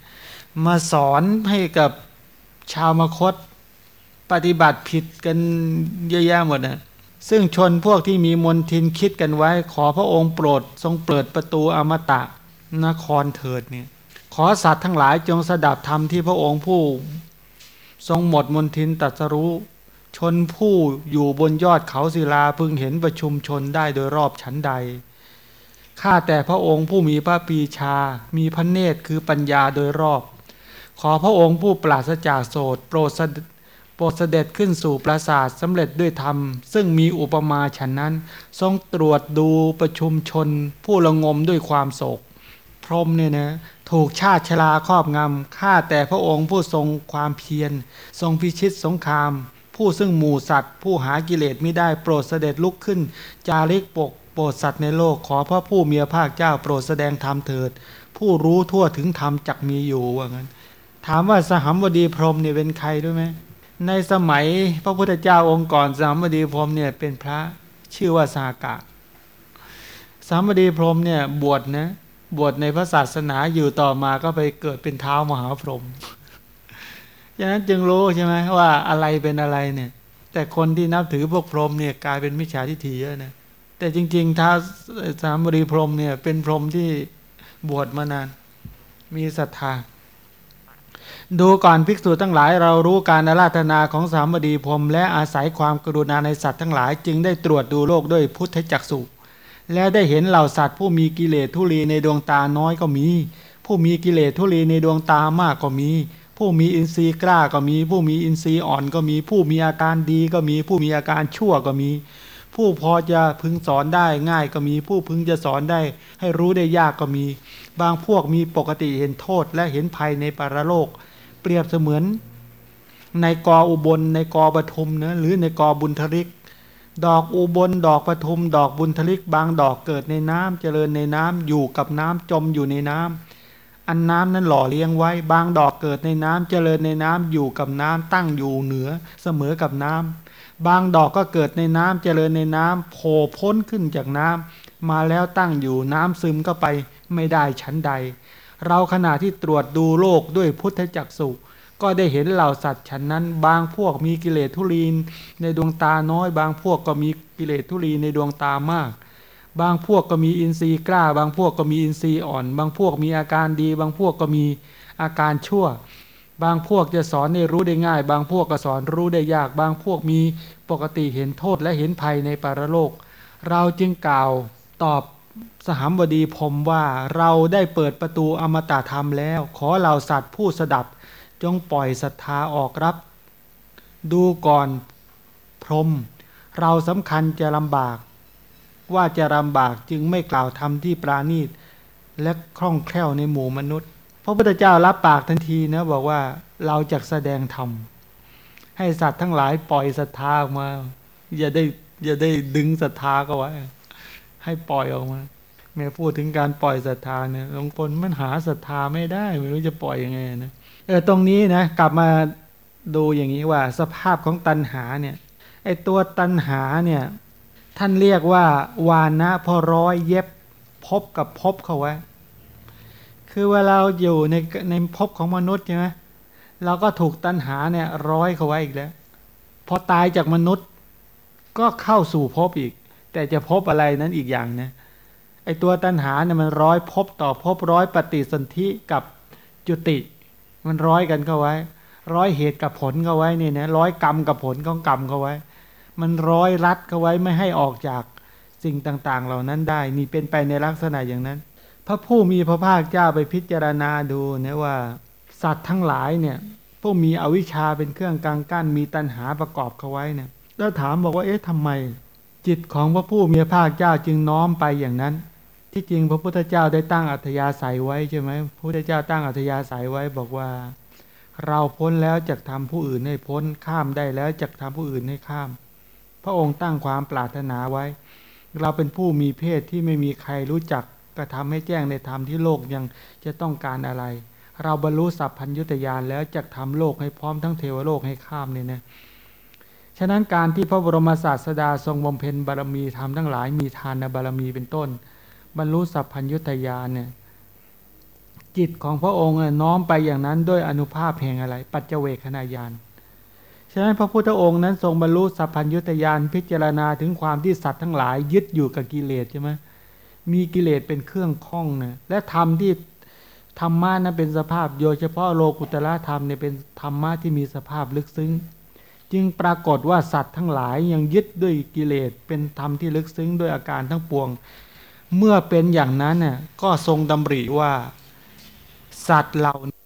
มาสอนให้กับชาวมคตปฏิบัติผิดกันเยอะแยะหมดนะ ซึ่งชนพวกที่มีมนทินคิดกันไว้ ขอพระองค์โปรด ทรงเปิดประตูอมตะนครเถิดเนี่ยขอสัตว์ทั้งหลายจงสดับธรรมที่พระองค์ผู้ ทรงหมดมนทินตัสรู้ ชนผู้อยู่บนยอดเขาศิลาพึงเห็นประชุมชนได้โดยรอบชั้นใดข้าแต่พระองค์ผู้มีพระปีชา มีพระเนตรคือปัญญาโดยรอบ ขอพระองค์ผู้ปราศจากโสดโปรด ปรดเสด็จขึ้นสู่ปราสาทสำเร็จด้วยธรรม ซึ่งมีอุปมาฉันนั้น ทรงตรวจดูประชุมชน ผู้ละงมด้วยความโศก พรมเนี่ยนะถูกชาติชลาครอบงำข้าแต่พระองค์ผู้ทรงความเพียร ทรงพิชิตสงคราม ผู้ซึ่งหมู่สัตว์ ผู้หากิเลสไม่ได้โปรดเสด็จลุกขึ้น จาริกปกโปรดสัตว์ในโลกขอพระผู้มีพระภาคเจ้าโปรดแสดงธรรมเถิด ผู้รู้ทั่วถึงธรรมจักมีอยู่ว่างั้น ถามว่าสหัมบดีพรหมเนี่ยเป็นใครด้วยไหม ในสมัยพระพุทธเจ้าองค์ก่อนสหัมดีพรมเนี่ยเป็นพระชื่อว่าสากะสหัมดีพรมเนี่ยบวชนะบวชในพระศาสนาอยู่ต่อมาก็ไปเกิดเป็นเท้ามหาพรหมฉะนั้นจึงรู้ใช่ไหมว่าอะไรเป็นอะไรเนี่ย แต่คนที่นับถือพวกพรหมเนี่ยกลายเป็นมิจฉาทิฏฐิเยอะนะแต่จริงๆท้าสามบรีพรหมเนี่ยเป็นพรหมที่บวชมานาน มีศรัทธา ดูก่อนภิกษุทั้งหลายเรารู้การอาราธนาของสามบดีพรมและอาศัยความกรุณาในสัตว์ทั้งหลาย จึงได้ตรวจดูโลกด้วยพุทธจักสุแล้วได้เห็นเหล่าสัตว์ผู้มีกิเลสทุลีในดวงตาน้อยก็มี ผู้มีกิเลสทุลีในดวงตามากก็มี ผู้มีอินทรีย์กล้าก็มี ผู้มีอินทรีย์อ่อนก็มี ผู้มีอาการดีก็มี ผู้มีอาการชั่วก็มี ผู้พอจะพึงสอนได้ง่ายก็มี ผู้พึงจะสอนได้ ให้รู้ได้ยากก็มี บางพวกมีปกติเห็นโทษและเห็นภัยในปรโลก เปรียบเสมือน ในกออุบลในกอปทุมเนะหรือในกอบุญทริก ดอกอุบลดอกปทุม ดอกบุญทลิก บางดอกเกิดในน้ำเจริญในน้ำอยู่กับน้ำจมอยู่ในน้ำอันน้ำนั้นหล่อเลี้ยงไว้ บางดอกเกิดในน้ำเจริญในน้ำอยู่กับน้ำตั้งอยู่เหนือเสมอกับน้ำบางดอกก็เกิดในน้ำเจริญในน้ำโผล่พ้นขึ้นจากน้ำมาแล้วตั้งอยู่น้ำซึมก็ไปไม่ได้ชั้นใด เราขณะที่ตรวจดูโลกด้วยพุทธจักสุก็ได้เห็นเหล่าสัตว์ฉันนั้น บางพวกมีกิเลสทุลีนในดวงตาน้อย บางพวกก็มีกิเลสทุลีนในดวงตามาก บางพวกก็มีอินทรีย์กล้า บางพวกก็มีอินทรีย์อ่อน บางพวกมีอาการดี บางพวกก็มีอาการชั่ว บางพวกจะสอนได้รู้ได้ง่าย บางพวกก็สอนรู้ได้ยาก บางพวกมีปกติเห็นโทษและเห็นภัยในปรโลก เราจึงกล่าวตอบ สหามบดีพรมว่าเราได้เปิดประตูอมตะธรรมแล้ว ขอเหล่าสัตว์ผู้สดับ จงปล่อยศรัทธาออกรับ ดูก่อนพรม เราสำคัญจะลำบาก ว่าจะลำบากจึงไม่กล่าวทำที่ปราณีต และคล่องแคล่วในหมู่มนุษย์ พระพุทธเจ้ารับปากทันทีนะบอกว่าเราจะแสดงธรรมให้สัตว์ทั้งหลายปล่อยศรัทธาออกมา อย่าได้อย่าได้ดึงศรัทธาก็ไว้ให้ปล่อยออกมา แม่พูดถึงการปล่อยศรัทธาเนี่ยบางคนมันหาศรัทธาไม่ได้ไม่รู้จะปล่อยยังไงนะเออตรงนี้นะกลับมาดูอย่างนี้ว่า สภาพของตัณหาเนี่ยไอตัวตัณหาเนี่ยท่านเรียกว่าวานะพอร้อยเย็บพบกับพบเขาไว้ คือเวลาเราอยู่ในในภพของมนุษย์ใช่ไหมเราก็ถูกตัณหาเนี่ยร้อยเขาไว้อีกแล้ว พอตายจากมนุษย์ก็เข้าสู่ภพอีก แต่จะพบอะไรนั้นอีกอย่างนะ ไอตัวตัณหาเนี่ยมันร้อยภพต่อภพร้อยปฏิสนธิกับจุติ มันร้อยกันเข้าไว้ ร้อยเหตุกับผลเข้าไว้เนี่ยนะร้อยกรรมกับผลของกรรมเข้าไว้ มันร้อยรัดเข้าไว้ไม่ให้ออกจากสิ่งต่างๆ เหล่านั้นได้ นี่เป็นไปในลักษณะอย่างนั้น พระผู้มีพระภาคเจ้าไปพิจารณาดูนะว่า สัตว์ทั้งหลายเนี่ยพวกมีอวิชชาเป็นเครื่องกลางกั้นมีตัณหาประกอบเข้าไว้เนี่ยแล้วถามบอกว่าเอ๊ะทำไม จิตของพระผู้มีพระภาคเจ้าจึงน้อมไปอย่างนั้น ที่จริงพระพุทธเจ้าได้ตั้งอัธยาศัยไว้ใช่ไหมพระพุทธเจ้าตั้งอัธยาศัยไว้บอกว่า เราพ้นแล้วจะทำผู้อื่นให้พ้นข้ามได้แล้วจะทำผู้อื่นให้ข้าม พระองค์ตั้งความปรารถนาไว้ เราเป็นผู้มีเพศที่ไม่มีใครรู้จักกระทำให้แจ้งในธรรมที่โลกยังจะต้องการอะไร เราบรรลุสัพพัญญุตยานแล้วจะทำโลกให้พร้อมทั้งเทวโลกให้ข้ามเนี่ยนะฉะนั้นการที่พระบรมศาสดาทรงบำเพ็ญบารมีธรรมทั้งหลายมีทานบารมีเป็นต้น บรรลุสัพพัญญุตยานเนี่ยจิตของพระองค์น้อมไปอย่างนั้นด้วยอนุภาพแห่งอะไร ปัจเจเวคขณายานฉะนั้นพระพุทธองค์นั้นทรงบรรลุสัพพัญญุตยานพิจารณาถึงความที่สัตว์ทั้งหลายยึดอยู่กับกิเลสใช่ไหมมีกิเลสเป็นเครื่องข้องนะและธรรมที่ธรรมะนั้นเป็นสภาพโดยเฉพาะโลกุตละธรรมเนี่ยเป็นธรรมะที่มีสภาพลึกซึ้ง จึงปรากฏว่าสัตว์ทั้งหลายยังยึดด้วยกิเลสเป็นธรรมที่ลึกซึ้งด้วยอาการทั้งปวง เมื่อเป็นอย่างนั้นน่ยก็ทรงดำริว่า สัตว์เหล่านี้